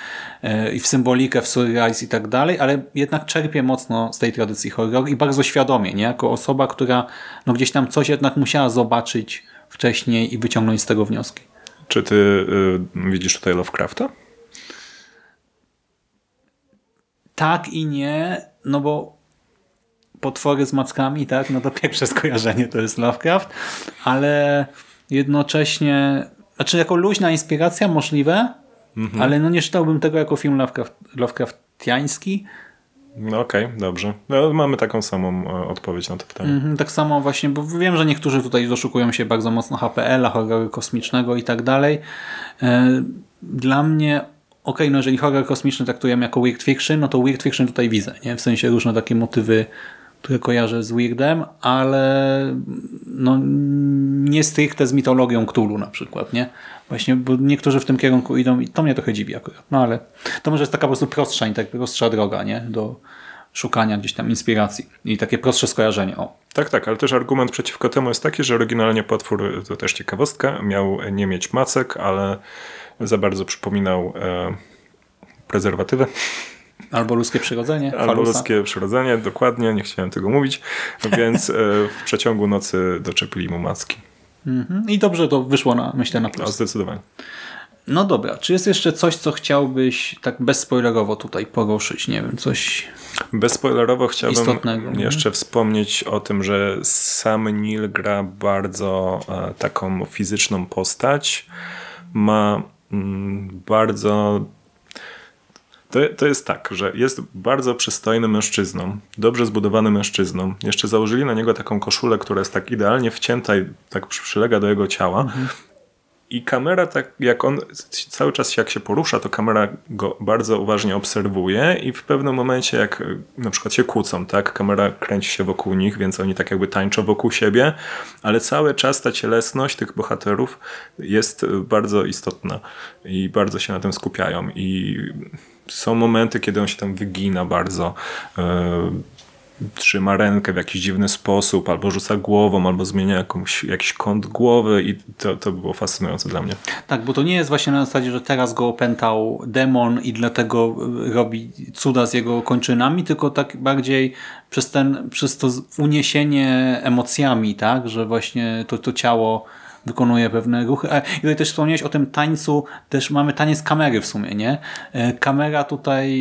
e, i w symbolikę, w surrealizm i tak dalej, ale jednak czerpie mocno z tej tradycji horroru i bardzo świadomie, nie? Jako osoba, która no gdzieś tam coś jednak musiała zobaczyć wcześniej i wyciągnąć z tego wnioski. Czy ty y, widzisz tutaj Lovecrafta? Tak i nie, no bo potwory z mackami, tak, no to pierwsze skojarzenie to jest Lovecraft, ale jednocześnie, znaczy jako luźna inspiracja możliwe, Mhm. ale no nie czytałbym tego jako film Lovecraft, Lovecraftiański. No okej, dobrze. No, mamy taką samą e, odpowiedź na to pytanie. Mhm, tak samo właśnie, bo wiem, że niektórzy tutaj doszukują się bardzo mocno HPL-a, horroru kosmicznego i tak dalej. E, Dla mnie, okej, no jeżeli horror kosmiczny traktujemy jako weird fiction, no to weird fiction tutaj widzę, nie? W sensie różne takie motywy, które kojarzę z weirdem, ale no nie stricte z mitologią Cthulhu na przykład, nie? Właśnie, bo niektórzy w tym kierunku idą i to mnie trochę dziwi akurat. No ale to może jest taka po prostu prostsza, tak prostsza droga, nie? Do szukania gdzieś tam inspiracji i takie prostsze skojarzenie. O, Tak, tak, ale też argument przeciwko temu jest taki, że oryginalnie potwór, to też ciekawostka, miał nie mieć macek, ale za bardzo przypominał e, prezerwatywę. Albo ludzkie przyrodzenie. Albo falusa. ludzkie przyrodzenie, dokładnie, nie chciałem tego mówić, więc e, w przeciągu nocy doczepili mu macki. Mhm. I dobrze to wyszło, na, myślę, na No, plus. zdecydowanie. No dobra, czy jest jeszcze coś, co chciałbyś tak bezspoilerowo tutaj poruszyć? Nie wiem, coś... Bezspoilerowo chciałbym Istotnego, nie? jeszcze wspomnieć o tym, że sam Neil gra bardzo e, taką fizyczną postać. Ma mm, bardzo. To, to jest tak, że jest bardzo przystojnym mężczyzną, dobrze zbudowanym mężczyzną. Jeszcze założyli na niego taką koszulę, która jest tak idealnie wcięta i tak przylega do jego ciała. I kamera, tak jak on cały czas jak się porusza, to kamera go bardzo uważnie obserwuje i w pewnym momencie, jak na przykład się kłócą, tak, kamera kręci się wokół nich, więc oni tak jakby tańczą wokół siebie, ale cały czas ta cielesność tych bohaterów jest bardzo istotna i bardzo się na tym skupiają. I są momenty, kiedy on się tam wygina bardzo, y, trzyma rękę w jakiś dziwny sposób, albo rzuca głową, albo zmienia jakąś, jakiś kąt głowy i to, to było fascynujące dla mnie. Tak, bo to nie jest właśnie na zasadzie, że teraz go opętał demon i dlatego y, robi cuda z jego kończynami, tylko tak bardziej przez, ten, przez to uniesienie emocjami, tak, że właśnie to, to ciało wykonuje pewne ruchy. A i tutaj też wspomniałeś o tym tańcu, też mamy taniec kamery w sumie, nie? E, Kamera tutaj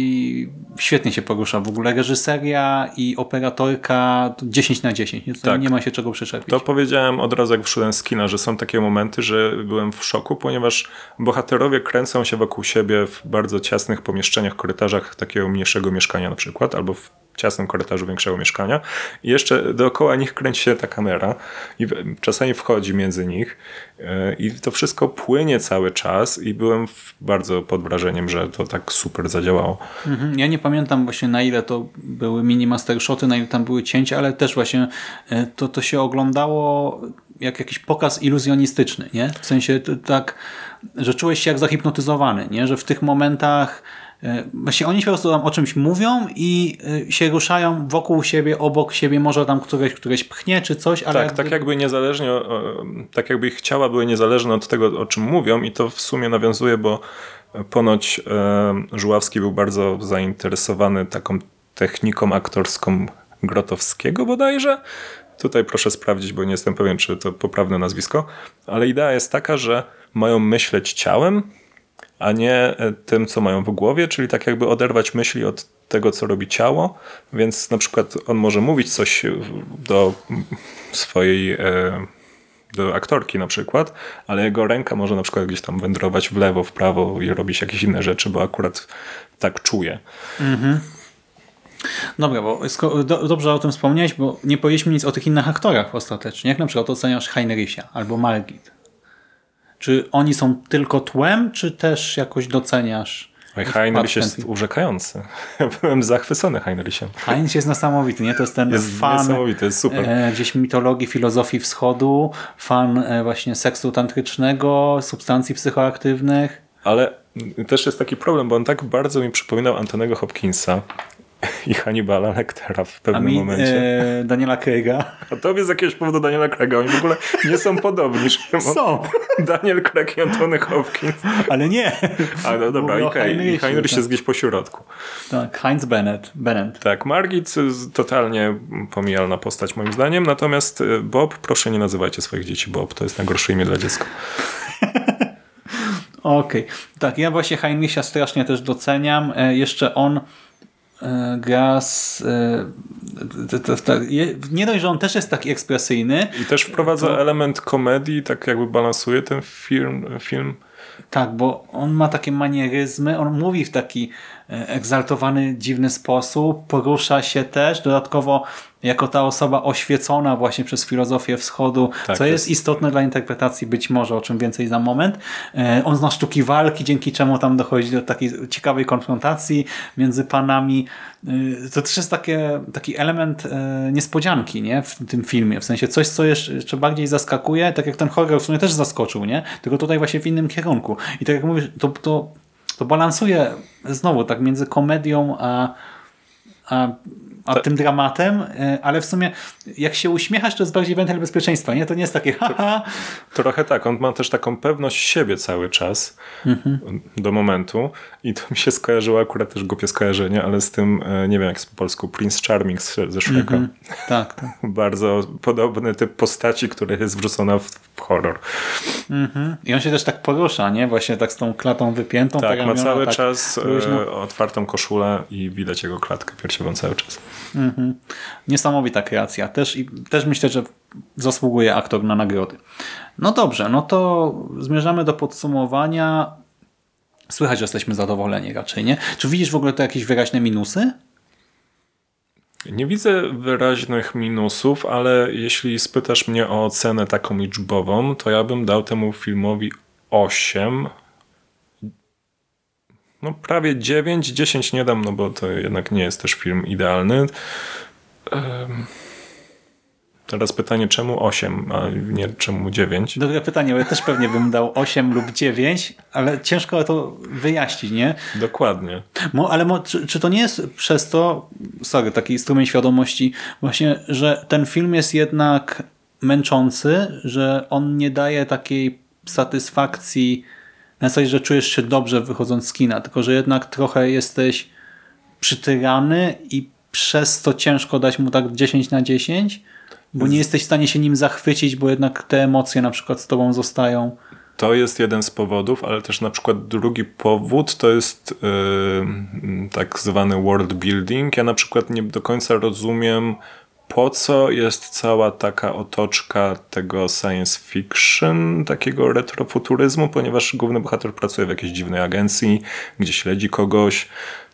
świetnie się porusza. W ogóle reżyseria i operatorka to 10 na 10. Nie, Tak. nie ma się czego przyczepić. To powiedziałem od razu, jak wszedłem z kina, że są takie momenty, że byłem w szoku, ponieważ bohaterowie kręcą się wokół siebie w bardzo ciasnych pomieszczeniach, korytarzach takiego mniejszego mieszkania na przykład, albo w ciasnym korytarzu większego mieszkania i jeszcze dookoła nich kręci się ta kamera i czasami wchodzi między nich yy, i to wszystko płynie cały czas i byłem bardzo pod wrażeniem, że to tak super zadziałało. Mhm. Ja nie pamiętam właśnie na ile to były mini master shoty, na ile tam były cięcia, ale też właśnie e, to, to się oglądało jak jakiś pokaz iluzjonistyczny, nie? W sensie tak, że czułeś się jak zahipnotyzowany, nie? Że w tych momentach e, właśnie oni po prostu tam o czymś mówią i e, się ruszają wokół siebie, obok siebie, może tam któreś, któreś pchnie czy coś, ale Tak, jakby, tak jakby niezależnie, tak jakby ich ciała były niezależne od tego, o czym mówią i to w sumie nawiązuje, bo ponoć e, Żuławski był bardzo zainteresowany taką techniką aktorską Grotowskiego bodajże. Tutaj proszę sprawdzić, bo nie jestem pewien, czy to poprawne nazwisko, ale idea jest taka, że mają myśleć ciałem, a nie e, tym, co mają w głowie, czyli tak jakby oderwać myśli od tego, co robi ciało, więc na przykład on może mówić coś do swojej e, do aktorki na przykład, ale jego ręka może na przykład gdzieś tam wędrować w lewo, w prawo i robić jakieś inne rzeczy, bo akurat tak czuje. Dobra, bo do, dobrze o tym wspomniałeś, bo nie powiedzieliśmy nic o tych innych aktorach ostatecznie. Jak na przykład oceniasz Heinricha albo Margit? Czy oni są tylko tłem, czy też jakoś doceniasz? Oj, Heinrich jest ten urzekający. Byłem zachwycony Heinrichem. Heinrich jest niesamowity, nie? To jest ten Jest fan niesamowity, jest super. e, gdzieś mitologii, filozofii wschodu, fan e, właśnie seksu tantrycznego, substancji psychoaktywnych. Ale też jest taki problem, bo on tak bardzo mi przypominał Antonego Hopkinsa i Hannibala Lectera w A pewnym mi momencie. e, Daniela Craiga. A tobie z jakiegoś powodu Daniela Craiga. Oni w ogóle nie są podobni. Szymon. Są, Daniel Craig i Antony Hopkins. ale nie. A no dobra, okej. I Heinrich tak. jest gdzieś po środku. Tak, Heinz Bennett. Bennett. Tak, Margit z- totalnie pomijalna postać moim zdaniem, natomiast y, Bob, proszę nie nazywajcie swoich dzieci Bob, to jest najgorsze imię dla dziecka. Okej. Tak, ja właśnie Heinricha strasznie też doceniam. E, jeszcze on gra z... e, Nie dość, że on też jest taki ekspresyjny, I też wprowadza To- element komedii, tak jakby balansuje ten film. film. Tak, bo on ma takie manieryzmy, on mówi w taki e, egzaltowany, dziwny sposób, porusza się też, dodatkowo jako ta osoba oświecona właśnie przez filozofię wschodu, Tak, co jest jest. istotne dla interpretacji być może, o czym więcej za moment. E, On zna sztuki walki, dzięki czemu tam dochodzi do takiej ciekawej konfrontacji między panami. E, To też jest takie, taki element e, niespodzianki nie? w tym filmie, w sensie coś, co jeszcze, jeszcze bardziej zaskakuje, tak jak ten horror w sumie też zaskoczył, nie? tylko tutaj właśnie w innym kierunku. I tak jak mówisz, to, to, to balansuje znowu tak między komedią a, a, a tym dramatem, e, ale w sumie jak się uśmiechasz, to jest bardziej wentyl bezpieczeństwa, nie? To nie jest takie haha, Trochę tak, on ma też taką pewność siebie cały czas do momentu i to mi się skojarzyło akurat też głupie skojarzenie, ale z tym, e, nie wiem jak jest po polsku, Prince Charming ze Shreka. tak, tak. Bardzo podobny typ postaci, który jest wrzucona w horror. I on się też tak porusza, nie? Właśnie tak z tą klatą wypiętą. Tak, ma ramiona cały tak czas luźno. e, otwartą koszulę i widać jego klatkę piersiową cały czas. Niesamowita kreacja. Też, i, też myślę, że zasługuje aktor na nagrody. No dobrze, no to zmierzamy do podsumowania. Słychać, że jesteśmy zadowoleni raczej, nie? Czy widzisz w ogóle to jakieś wyraźne minusy? Nie widzę wyraźnych minusów, ale jeśli spytasz mnie o ocenę taką liczbową, to ja bym dał temu filmowi 8. No prawie 9, 10 nie dam, no bo to jednak nie jest też film idealny. Teraz pytanie, czemu 8, a nie czemu 9? Dobre pytanie, bo ja też pewnie bym dał 8 lub 9, ale ciężko to wyjaśnić, nie? Dokładnie. Mo, ale mo, czy, czy to nie jest przez to, sorry, taki strumień świadomości, właśnie, że ten film jest jednak męczący, że on nie daje takiej satysfakcji na zasadzie, że czujesz się dobrze wychodząc z kina, tylko że jednak trochę jesteś przytyrany i przez to ciężko dać mu tak 10 na 10, bo nie jesteś w stanie się nim zachwycić, bo jednak te emocje na przykład z tobą zostają. To jest jeden z powodów, ale też na przykład drugi powód to jest yy, tak zwany world building. Ja na przykład nie do końca rozumiem, po co jest cała taka otoczka tego science fiction, takiego retrofuturyzmu, ponieważ główny bohater pracuje w jakiejś dziwnej agencji, gdzie śledzi kogoś.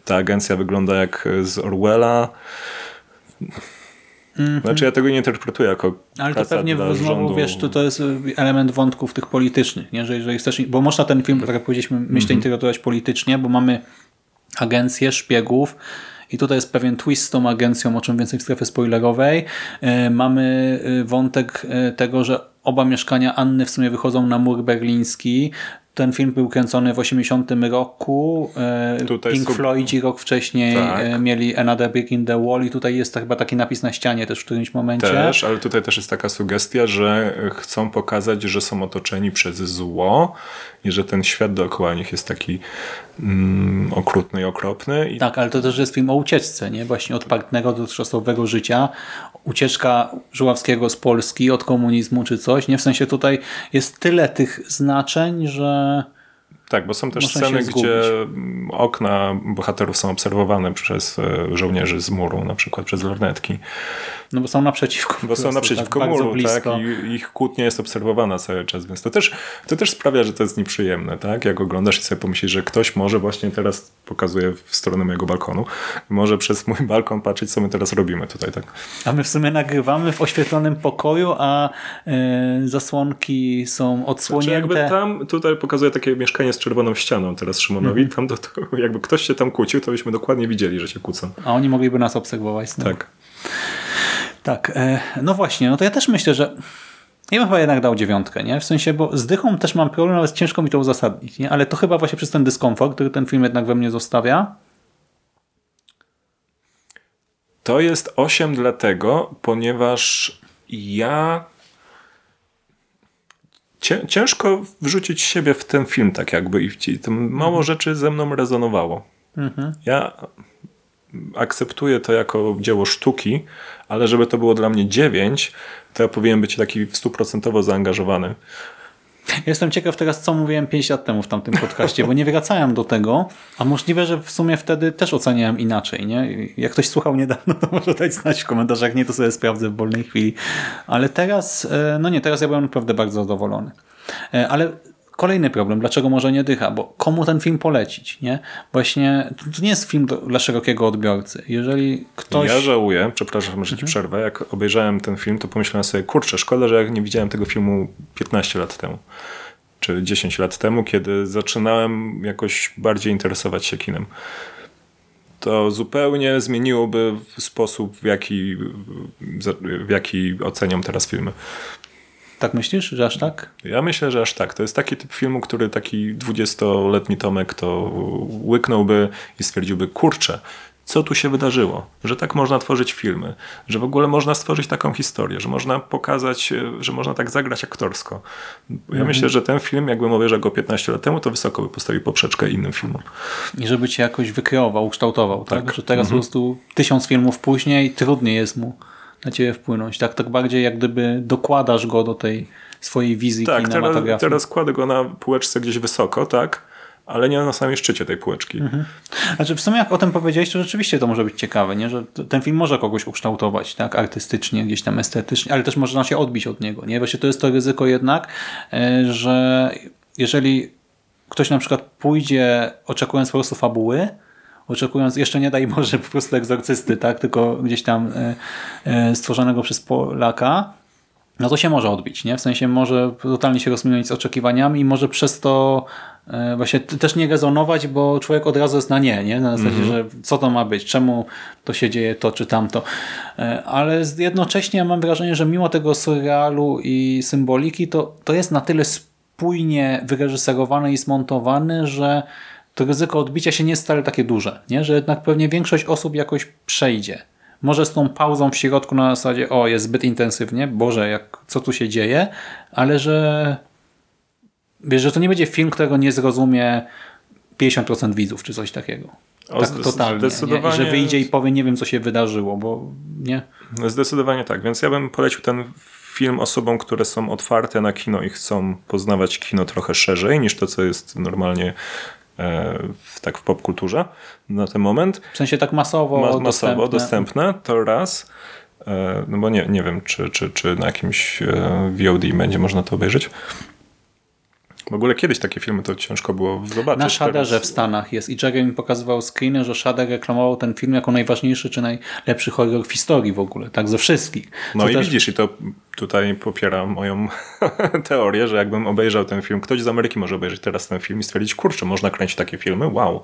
Ta agencja wygląda jak z Orwella. Znaczy ja tego nie interpretuję jako Ale to pewnie dla znowu, rządu. wiesz, to, to jest element wątków tych politycznych, nie? Że jeżeli chcesz, bo można ten film, tak jak powiedzieliśmy, myślę, Mhm. interpretować politycznie, bo mamy agencję szpiegów i tutaj jest pewien twist z tą agencją, o czym więcej w strefie spoilerowej. E, Mamy e, wątek e, tego, że oba mieszkania Anny w sumie wychodzą na mur berliński. Ten film był kręcony w 80 roku. E, Tutaj Pink sub- Floydzi rok wcześniej Tak. e, mieli Another Brick in the Wall i tutaj jest to chyba taki napis na ścianie też w którymś momencie. Też, ale tutaj też jest taka sugestia, że chcą pokazać, że są otoczeni przez zło i że ten świat dookoła nich jest taki mm, okrutny i okropny. I Tak, ale to też jest film o ucieczce, nie? Właśnie od partnego dotychczasowego życia. Ucieczka Żuławskiego z Polski od komunizmu czy coś, nie? W sensie tutaj jest tyle tych znaczeń, że tak, bo są też sceny, gdzie okna bohaterów są obserwowane przez e, żołnierzy z muru, na przykład przez lornetki. No bo są naprzeciwko. Bo są prostu, naprzeciwko tak, muru, tak? I ich kłótnia jest obserwowana cały czas, więc to też, to też sprawia, że to jest nieprzyjemne, tak? Jak oglądasz i sobie pomyślisz, że ktoś może właśnie teraz pokazuje w stronę mojego balkonu, może przez mój balkon patrzeć, co my teraz robimy tutaj, tak? A my w sumie nagrywamy w oświetlonym pokoju, a e, zasłonki są Znaczy odsłonięte. jakby tam, tutaj pokazuje takie mieszkanie z czerwoną ścianą teraz Szymonowi, Mhm. tam to, to, jakby ktoś się tam kłócił, to byśmy dokładnie widzieli, że się kłócą. A oni mogliby nas obserwować. znowu. Tak. Tak, e, no właśnie, no to ja też myślę, że ja bym chyba jednak dał dziewiątkę, nie? W sensie, bo z dychą też mam problem, nawet ciężko mi to uzasadnić, nie? Ale to chyba właśnie przez ten dyskomfort, który ten film jednak we mnie zostawia. To jest 8 dlatego, ponieważ ja Cię, ciężko wrzucić siebie w ten film tak jakby i w- to mało rzeczy ze mną rezonowało. Ja akceptuję to jako dzieło sztuki, ale żeby to było dla mnie 9, to ja powinien być taki stuprocentowo zaangażowany. Jestem ciekaw teraz, co mówiłem 5 lat temu w tamtym podcaście, bo nie wracałem do tego, a możliwe, że w sumie wtedy też oceniałem inaczej. Nie? Jak ktoś słuchał niedawno, to może dać znać w komentarzach, nie to sobie sprawdzę w wolnej chwili. Ale teraz, e, no nie, teraz ja byłem naprawdę bardzo zadowolony. E, ale kolejny problem, dlaczego może nie dycha, bo komu ten film polecić, nie? Właśnie, to nie jest film dla szerokiego odbiorcy. Jeżeli ktoś... Ja żałuję, przepraszam, że ci Mhm. przerwę, jak obejrzałem ten film, to pomyślałem sobie, kurczę, szkoda, że ja nie widziałem tego filmu 15 lat temu, czy 10 lat temu, kiedy zaczynałem jakoś bardziej interesować się kinem. To zupełnie zmieniłoby sposób, w jaki, w jaki oceniam teraz filmy. Tak myślisz, że aż tak? Ja myślę, że aż tak. To jest taki typ filmu, który taki 20-letni Tomek to łyknąłby i stwierdziłby, kurczę, co tu się wydarzyło? Że tak można tworzyć filmy, że w ogóle można stworzyć taką historię, że można pokazać, e, że można tak zagrać aktorsko. Ja myślę, że ten film, jakbym obejrzał go 15 lat temu, to wysoko by postawił poprzeczkę innym filmom. I żeby cię jakoś wykreował, ukształtował, tak? Tak. Że teraz po prostu tysiąc filmów później trudniej jest mu na ciebie wpłynąć. Tak, tak bardziej jak gdyby dokładasz go do tej swojej wizji Tak, teraz, kinematografii. teraz kładę go na półeczce gdzieś wysoko, tak? Ale nie na samym szczycie tej półeczki. Znaczy w sumie jak o tym powiedziałeś, to rzeczywiście to może być ciekawe, nie? że ten film może kogoś ukształtować tak artystycznie, gdzieś tam estetycznie, ale też można się odbić od niego. Nie? Właśnie to jest to ryzyko jednak, e, że jeżeli ktoś na przykład pójdzie oczekując po prostu fabuły, oczekując, jeszcze nie daj Boże po prostu egzorcysty, tak? tylko gdzieś tam e, e, stworzonego przez Polaka, no to się może odbić, nie? W sensie może totalnie się rozminąć z oczekiwaniami i może przez to e, właśnie też nie rezonować, bo człowiek od razu jest na nie, nie? Na zasadzie, że co to ma być, czemu to się dzieje to czy tamto. Ale jednocześnie mam wrażenie, że mimo tego surrealu i symboliki, to, to jest na tyle spójnie wyreżyserowany i zmontowany, że to ryzyko odbicia się nie jest wcale takie duże, nie? Że jednak pewnie większość osób jakoś przejdzie. Może z tą pauzą w środku na zasadzie, o jest zbyt intensywnie, Boże, jak, co tu się dzieje, ale że wiesz, że to nie będzie film, którego nie zrozumie 50% widzów, czy coś takiego. O, tak totalnie. Nie? Że wyjdzie i powie, nie wiem, co się wydarzyło, bo nie? Zdecydowanie tak, więc ja bym polecił ten film osobom, które są otwarte na kino i chcą poznawać kino trochę szerzej niż to, co jest normalnie w, tak w popkulturze na ten moment. W sensie tak masowo, Ma, masowo dostępne. dostępne, to raz. E, no bo nie, nie wiem, czy, czy, czy na jakimś e, VOD będzie można to obejrzeć. W ogóle kiedyś takie filmy to ciężko było zobaczyć. Na Shudderze Teraz- w Stanach jest i Jerry mi pokazywał screeny, że Shudder reklamował ten film jako najważniejszy czy najlepszy horror w historii w ogóle, tak ze wszystkich. No i też- widzisz, i to tutaj popiera moją teorię, że jakbym obejrzał ten film, ktoś z Ameryki może obejrzeć teraz ten film i stwierdzić, kurczę, można kręcić takie filmy, wow.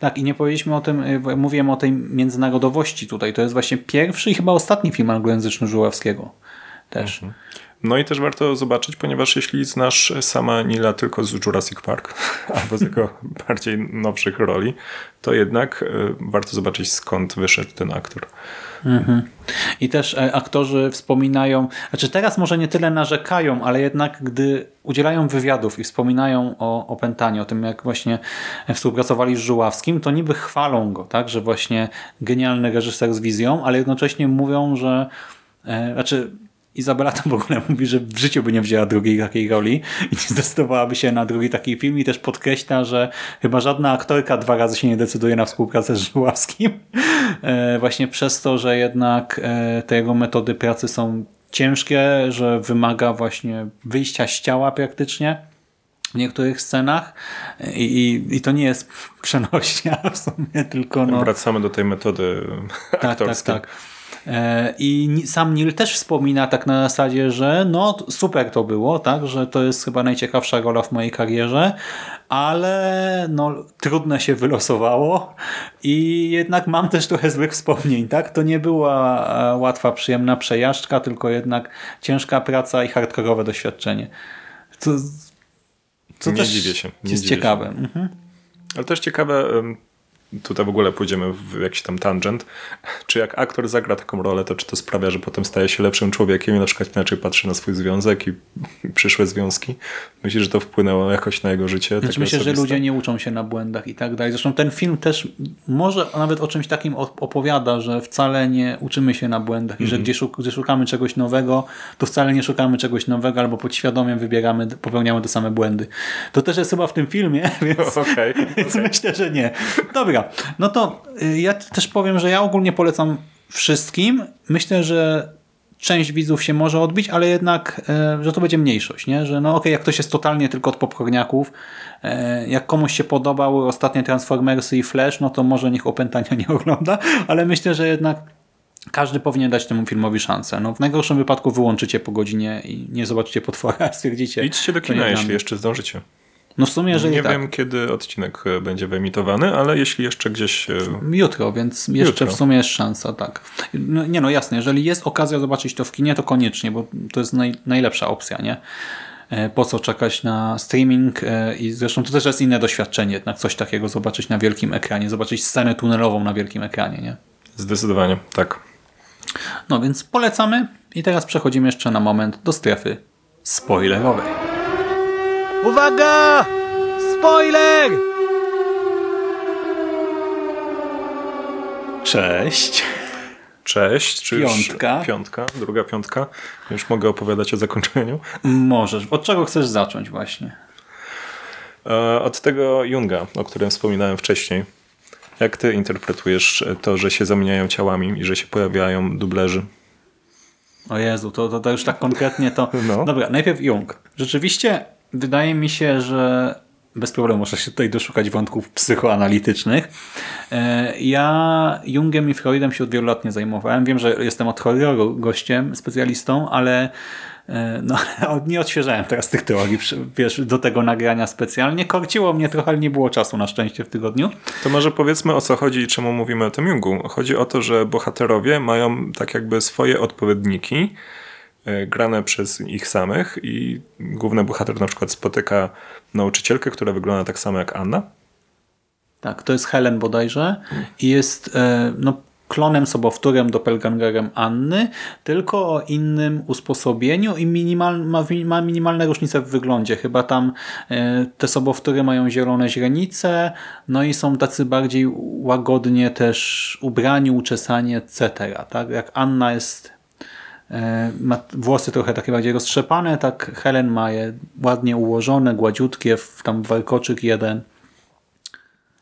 Tak, i nie powiedzieliśmy o tym, y, mówiłem o tej międzynarodowości tutaj. To jest właśnie pierwszy i chyba ostatni film anglojęzyczny Żuławskiego. Też. No i też warto zobaczyć, ponieważ jeśli znasz sama Nila tylko z Jurassic Park, albo z jego bardziej nowszych roli, to jednak y, warto zobaczyć skąd wyszedł ten aktor. I też e, aktorzy wspominają, znaczy teraz może nie tyle narzekają, ale jednak gdy udzielają wywiadów i wspominają o opętaniu, o tym jak właśnie współpracowali z Żuławskim, to niby chwalą go, tak, że właśnie genialny reżyser z wizją, ale jednocześnie mówią, że e, znaczy Izabela to w ogóle mówi, że w życiu by nie wzięła drugiej takiej roli i nie zdecydowałaby się na drugi taki film i też podkreśla, że chyba żadna aktorka dwa razy się nie decyduje na współpracę z Żuławskim. E, Właśnie przez to, że jednak e, te jego metody pracy są ciężkie, że wymaga właśnie wyjścia z ciała praktycznie w niektórych scenach i, i, i to nie jest przenośnia w sumie, tylko no... Wracamy do tej metody Tak, tak, aktorskiej. tak. E, I Ni- sam Neil też wspomina tak na zasadzie, że no super to było, tak, że to jest chyba najciekawsza rola w mojej karierze, ale no trudne się wylosowało i jednak mam też trochę złych wspomnień, tak? To nie była e, łatwa, przyjemna przejażdżka, tylko jednak ciężka praca i hardkorowe doświadczenie. Co, co Nie też dziwię się, nie jest dziwię się. ciekawe. Mhm. Ale też ciekawe, tutaj w ogóle pójdziemy w jakiś tam tangent, czy jak aktor zagra taką rolę, to czy to sprawia, że potem staje się lepszym człowiekiem i na przykład inaczej patrzy na swój związek i, przyszłe związki? Myślisz, że to wpłynęło jakoś na jego życie? Znaczy myślę, że ludzie nie uczą się na błędach i tak dalej. Zresztą ten film też może nawet o czymś takim opowiada, że wcale nie uczymy się na błędach i że gdzie, szuk gdzie szukamy czegoś nowego, to wcale nie szukamy czegoś nowego albo podświadomie wybieramy, popełniamy te same błędy. To też jest chyba w tym filmie, więc, okay, więc okay. myślę, że nie. Dobra, no to y, ja też powiem, że ja ogólnie polecam wszystkim. Myślę, że część widzów się może odbić, ale jednak, e, że to będzie mniejszość, nie? że no okej, okay, jak ktoś jest totalnie tylko od popcorniaków, e, jak komuś się podobały ostatnie Transformersy i Flash, no to może niech opętania nie ogląda, ale myślę, że jednak każdy powinien dać temu filmowi szansę. No, w najgorszym wypadku wyłączycie po godzinie i nie zobaczycie potwora, stwierdzicie. Idźcie do kina, jeśli jeszcze zdążycie. No w sumie, jeżeli Nie tak. wiem, kiedy odcinek e, będzie wyemitowany, ale jeśli jeszcze gdzieś... E, Jutro, więc jeszcze Jutro. w sumie jest szansa, tak. No, nie no, jasne, jeżeli jest okazja zobaczyć to w kinie, to koniecznie, bo to jest naj, najlepsza opcja, nie? E, po co czekać na streaming i zresztą to też jest inne doświadczenie, jednak coś takiego zobaczyć na wielkim ekranie, zobaczyć scenę tunelową na wielkim ekranie, nie? Zdecydowanie, tak. No więc polecamy i teraz przechodzimy jeszcze na moment do strefy spoilerowej. Uwaga! Spoiler! Cześć. Cześć. Czy piątka. Piątka, druga piątka. Już mogę opowiadać o zakończeniu. Możesz. Od czego chcesz zacząć właśnie? E, od tego Junga, o którym wspominałem wcześniej. Jak ty interpretujesz to, że się zamieniają ciałami i że się pojawiają dublerzy? O Jezu, to, to, to już tak konkretnie to... No. Dobra, najpierw Jung. Rzeczywiście wydaje mi się, że bez problemu można się tutaj doszukać wątków psychoanalitycznych. E, ja Jungiem i Freudem się od wielu lat nie zajmowałem. Wiem, że jestem od horroru gościem, specjalistą, ale e, no, nie odświeżałem teraz tych teorii wiesz, do tego nagrania specjalnie. Korciło mnie trochę, ale nie było czasu na szczęście w tygodniu. To może powiedzmy o co chodzi i czemu mówimy o tym Jungu. Chodzi o to, że bohaterowie mają tak jakby swoje odpowiedniki, grane przez ich samych i główny bohater na przykład spotyka nauczycielkę, która wygląda tak samo jak Anna. Tak, to jest Helen bodajże i jest e, no, klonem, sobowtórem, doppelgangerem Anny, tylko o innym usposobieniu i minimal, ma, ma minimalne różnice w wyglądzie. Chyba tam e, te sobowtóry mają zielone źrenice, no i są tacy bardziej łagodnie też ubrani, uczesani, etc. Tak? Jak Anna jest E, ma włosy trochę takie bardziej roztrzepane, tak Helen ma je ładnie ułożone, gładziutkie, tam warkoczyk jeden.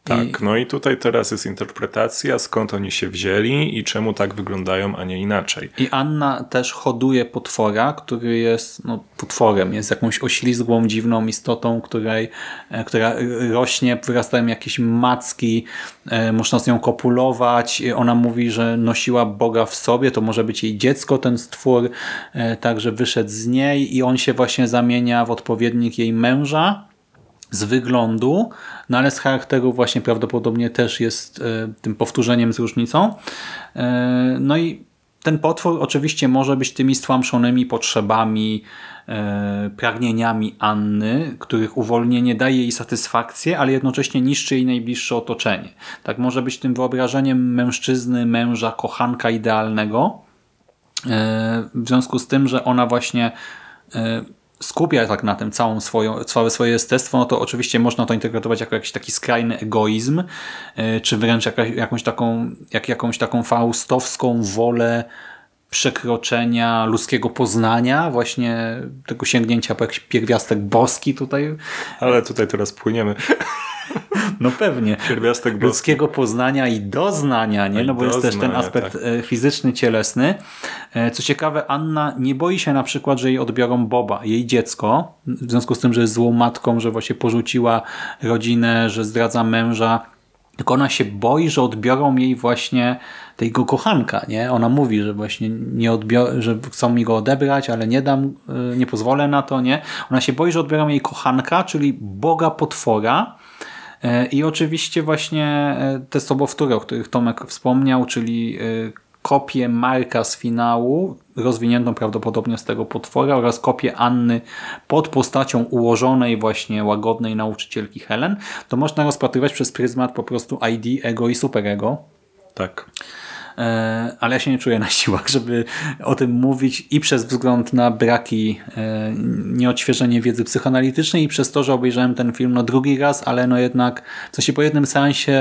Tak, I... no i tutaj teraz jest interpretacja, skąd oni się wzięli i czemu tak wyglądają, a nie inaczej. I Anna też hoduje potwora, który jest no, potworem, jest jakąś oślizgłą, dziwną istotą, której, e, która rośnie, wyrastają jakieś macki, e, można z nią kopulować. Ona mówi, że nosiła Boga w sobie, to może być jej dziecko, ten stwór, e, także wyszedł z niej i on się właśnie zamienia w odpowiednik jej męża, z wyglądu, no ale z charakteru właśnie prawdopodobnie też jest e, tym powtórzeniem z różnicą. E, no i ten potwór oczywiście może być tymi stłamszonymi potrzebami, e, pragnieniami Anny, których uwolnienie daje jej satysfakcję, ale jednocześnie niszczy jej najbliższe otoczenie. Tak może być tym wyobrażeniem mężczyzny, męża, kochanka idealnego, w związku z tym, że ona właśnie skupia tak na tym całą swoją, całe swoje jestestwo, no to oczywiście można to interpretować jako jakiś taki skrajny egoizm, e, czy wręcz jakaś, jakąś, taką, jak, jakąś taką faustowską wolę przekroczenia ludzkiego poznania, właśnie tego sięgnięcia po jakiś pierwiastek boski tutaj. Ale tutaj teraz płyniemy. No pewnie. Pierwiastek boski. Ludzkiego poznania i doznania, nie? No bo jest też ten aspekt tak. E, fizyczny, cielesny. E, co ciekawe, Anna nie boi się na przykład, że jej odbiorą Boba, jej dziecko, w związku z tym, że jest złą matką, że właśnie porzuciła rodzinę, że zdradza męża, tylko ona się boi, że odbiorą jej właśnie tego kochanka, nie? Ona mówi, że właśnie nie że chcą mi go odebrać, ale nie dam, e, nie pozwolę na to, nie? Ona się boi, że odbiorą jej kochanka, czyli Boga potwora, e, i oczywiście właśnie e, te sobowtóry, o których Tomek wspomniał, czyli kopię Marka z finału, rozwiniętą prawdopodobnie z tego potwora oraz kopię Anny pod postacią ułożonej właśnie łagodnej nauczycielki Helen, to można rozpatrywać przez pryzmat po prostu ID, ego i superego. Tak. E, ale ja się nie czuję na siłach, żeby o tym mówić i przez wzgląd na braki, e, nieodświeżenie wiedzy psychoanalitycznej i przez to, że obejrzałem ten film no drugi raz, ale no jednak w sensie po jednym seansie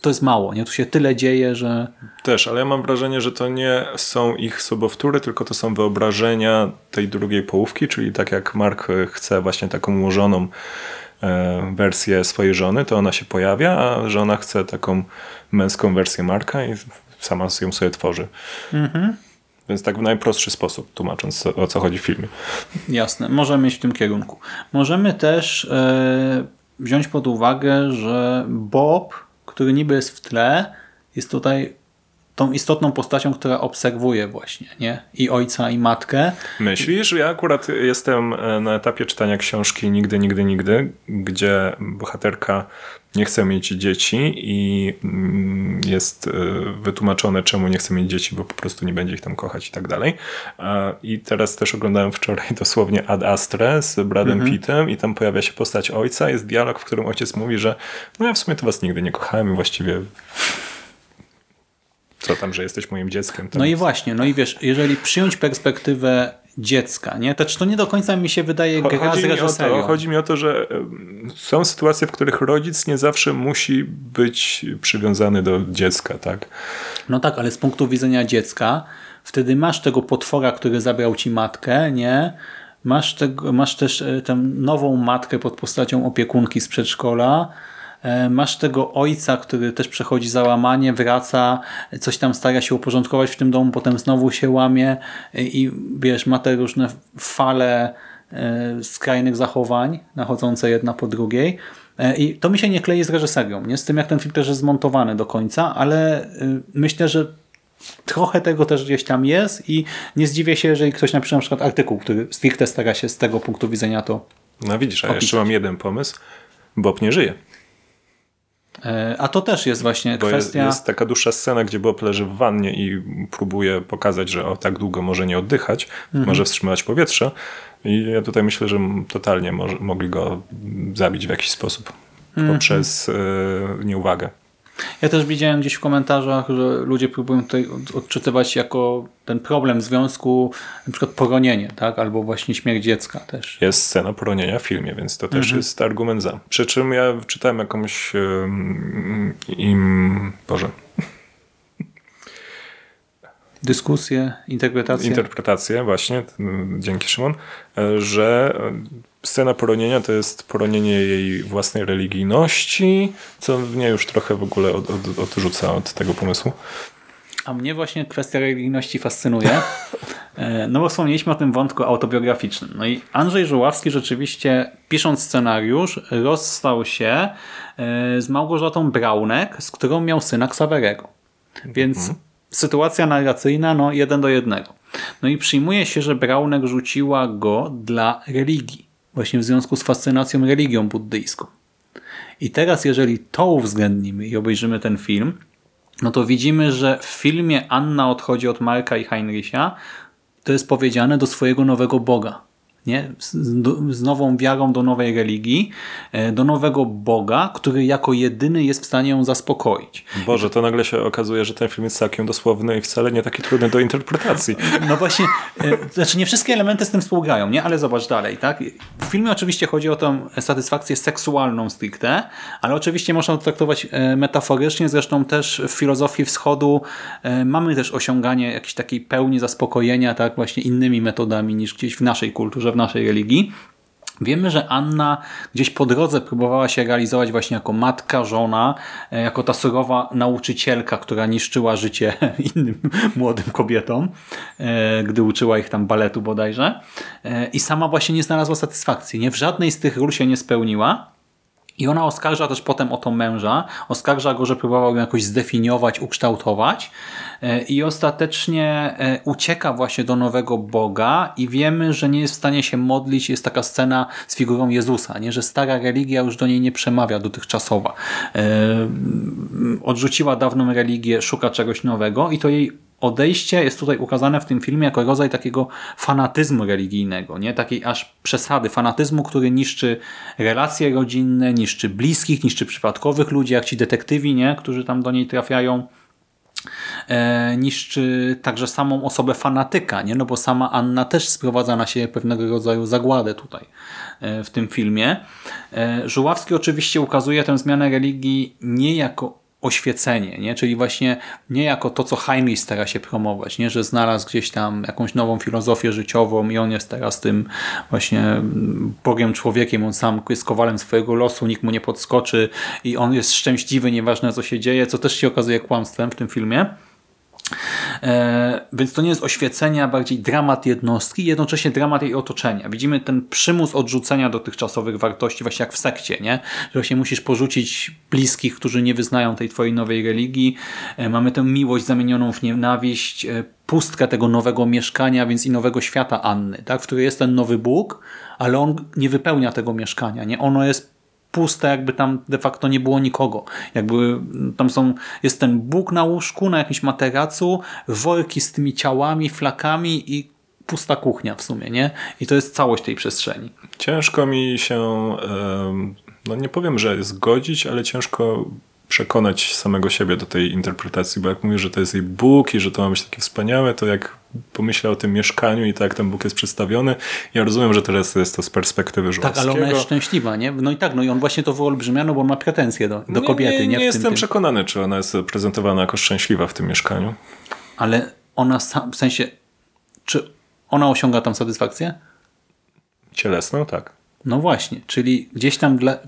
to jest mało, nie? Tu się tyle dzieje, że... Też, ale ja mam wrażenie, że to nie są ich sobowtóry, tylko to są wyobrażenia tej drugiej połówki, czyli tak jak Mark chce właśnie taką ułożoną e, wersję swojej żony, to ona się pojawia, a żona chce taką męską wersję Marka i sama ją sobie tworzy. Mhm. Więc tak w najprostszy sposób, tłumacząc o co chodzi w filmie. Jasne, możemy iść w tym kierunku. Możemy też e, wziąć pod uwagę, że Bob który niby jest w tle, jest tutaj tą istotną postacią, która obserwuje właśnie, nie? I ojca, i matkę. Myślisz? Ja akurat jestem e, na etapie czytania książki Nigdy, Nigdy, Nigdy, gdzie bohaterka nie chce mieć dzieci i mm, jest e, wytłumaczone, czemu nie chce mieć dzieci, bo po prostu nie będzie ich tam kochać i tak dalej. I teraz też oglądałem wczoraj dosłownie Ad Astre z Bradem mhm. Pittem i tam pojawia się postać ojca, jest dialog, w którym ojciec mówi, że no ja w sumie to was nigdy nie kochałem i właściwie co tam, że jesteś moim dzieckiem. No i właśnie, no i wiesz, jeżeli przyjąć perspektywę dziecka, nie? To, to nie do końca mi się wydaje gra chodzi z reżyserią. Chodzi mi o to, że są sytuacje, w których rodzic nie zawsze musi być przywiązany do dziecka, tak? No tak, ale z punktu widzenia dziecka wtedy masz tego potwora, który zabrał ci matkę, nie? Masz, tego, masz też e, tę nową matkę pod postacią opiekunki z przedszkola, masz tego ojca, który też przechodzi załamanie, wraca, coś tam stara się uporządkować w tym domu, potem znowu się łamie e, i wiesz, ma te różne fale e, skrajnych zachowań, nachodzące jedna po drugiej. I to mi się nie klei z reżyserią, nie z tym jak ten film też jest zmontowany do końca, ale myślę, że trochę tego też gdzieś tam jest i nie zdziwię się, jeżeli ktoś napisze na przykład artykuł, który stricte stara się z tego punktu widzenia to No widzisz, a opisać. jeszcze mam jeden pomysł. Bob nie żyje. E, a to też jest właśnie Bo kwestia... Jest, jest taka dłuższa scena, gdzie Bob leży w wannie i próbuje pokazać, że o tak długo może nie oddychać, mhm. może wstrzymywać powietrze. I ja tutaj myślę, że totalnie może, mogli go zabić w jakiś sposób mhm. poprzez y, nieuwagę. Ja też widziałem gdzieś w komentarzach, że ludzie próbują tutaj odczytywać jako ten problem w związku na przykład poronienie, tak? albo właśnie śmierć dziecka też. Jest scena poronienia w filmie, więc to też mhm. jest argument za. Przy czym ja czytałem jakąś um, im... Boże... Dyskusję, interpretację. Interpretację, właśnie, dzięki Szymon, e, że scena poronienia to jest poronienie jej własnej religijności, co mnie już trochę w ogóle od, od, odrzuca od tego pomysłu. A mnie właśnie kwestia religijności fascynuje, e, no bo wspomnieliśmy o tym wątku autobiograficznym. No i Andrzej Żuławski rzeczywiście pisząc scenariusz rozstał się e, z Małgorzatą Braunek, z którą miał syna Ksawerego. Więc mhm. Sytuacja narracyjna no jeden do jednego. No i przyjmuje się, że Braunek rzuciła go dla religii właśnie w związku z fascynacją religią buddyjską. I teraz, jeżeli to uwzględnimy i obejrzymy ten film, no to widzimy, że w filmie Anna odchodzi od Marka i Heinricha, to jest powiedziane do swojego nowego Boga nie? Z, z, nową wiarą do nowej religii, e, do nowego Boga, który jako jedyny jest w stanie ją zaspokoić. Boże, to nagle się okazuje, że ten film jest całkiem dosłowny i wcale nie taki trudny do interpretacji. No właśnie, e, znaczy nie wszystkie elementy z tym współgrają, nie? ale zobacz dalej. Tak? W filmie oczywiście chodzi o tą satysfakcję seksualną stricte, ale oczywiście można to traktować e, metaforycznie, zresztą też w filozofii wschodu mamy też osiąganie jakiejś takiej pełni zaspokojenia tak właśnie innymi metodami niż gdzieś w naszej kulturze, w naszej religii. Wiemy, że Anna gdzieś po drodze próbowała się realizować właśnie jako matka, żona, e, jako ta surowa nauczycielka, która niszczyła życie innym młodym kobietom, e, gdy uczyła ich tam baletu bodajże. E, I sama właśnie nie znalazła satysfakcji. Nie w żadnej z tych ról się nie spełniła. I ona oskarża też potem o to męża, oskarża go, że próbował ją jakoś zdefiniować, ukształtować e, i ostatecznie e, ucieka właśnie do nowego Boga i wiemy, że nie jest w stanie się modlić. Jest taka scena z figurą Jezusa, nie? że stara religia już do niej nie przemawia, dotychczasowa. E, odrzuciła dawną religię, szuka czegoś nowego i to jej odejście jest tutaj ukazane w tym filmie jako rodzaj takiego fanatyzmu religijnego, nie takiej aż przesady, fanatyzmu, który niszczy relacje rodzinne, niszczy bliskich, niszczy przypadkowych ludzi, jak ci detektywi, nie, którzy tam do niej trafiają. E, niszczy także samą osobę fanatyka, nie? no bo sama Anna też sprowadza na siebie pewnego rodzaju zagładę tutaj e, w tym filmie. E, Żuławski oczywiście ukazuje tę zmianę religii nie jako oświecenie, nie? czyli właśnie nie jako to, co Heinrich stara się promować, nie? że znalazł gdzieś tam jakąś nową filozofię życiową i on jest teraz tym właśnie Bogiem człowiekiem, on sam jest kowalem swojego losu, nikt mu nie podskoczy i on jest szczęśliwy, nieważne co się dzieje, co też się okazuje kłamstwem w tym filmie. E, więc to nie jest oświecenie, a bardziej dramat jednostki, jednocześnie dramat jej otoczenia. Widzimy ten przymus odrzucenia dotychczasowych wartości, właśnie jak w sekcie, nie? że właśnie musisz porzucić bliskich, którzy nie wyznają tej twojej nowej religii. E, mamy tę miłość zamienioną w nienawiść, e, pustkę tego nowego mieszkania, więc i nowego świata Anny, tak? w której jest ten nowy Bóg, ale on nie wypełnia tego mieszkania. Nie? Ono jest puste, jakby tam de facto nie było nikogo. Jakby tam są, jest ten Bóg na łóżku, na jakimś materacu, worki z tymi ciałami, flakami i pusta kuchnia w sumie, nie? I to jest całość tej przestrzeni. Ciężko mi się, no nie powiem, że zgodzić, ale ciężko przekonać samego siebie do tej interpretacji, bo jak mówię, że to jest jej Bóg i że to ma być takie wspaniałe, to jak pomyślę o tym mieszkaniu i tak jak ten Bóg jest przedstawiony, ja rozumiem, że teraz jest to z perspektywy Żuławskiego. Tak, ale ona jest szczęśliwa, nie? No i tak, no i on właśnie to wyolbrzymia, no bo on ma pretensje do, do kobiety, nie? Nie, nie, nie jestem tym, przekonany, czy ona jest prezentowana jako szczęśliwa w tym mieszkaniu. Ale ona sam, w sensie, czy ona osiąga tam satysfakcję? Cielesną, tak. No właśnie, czyli gdzieś tam dla,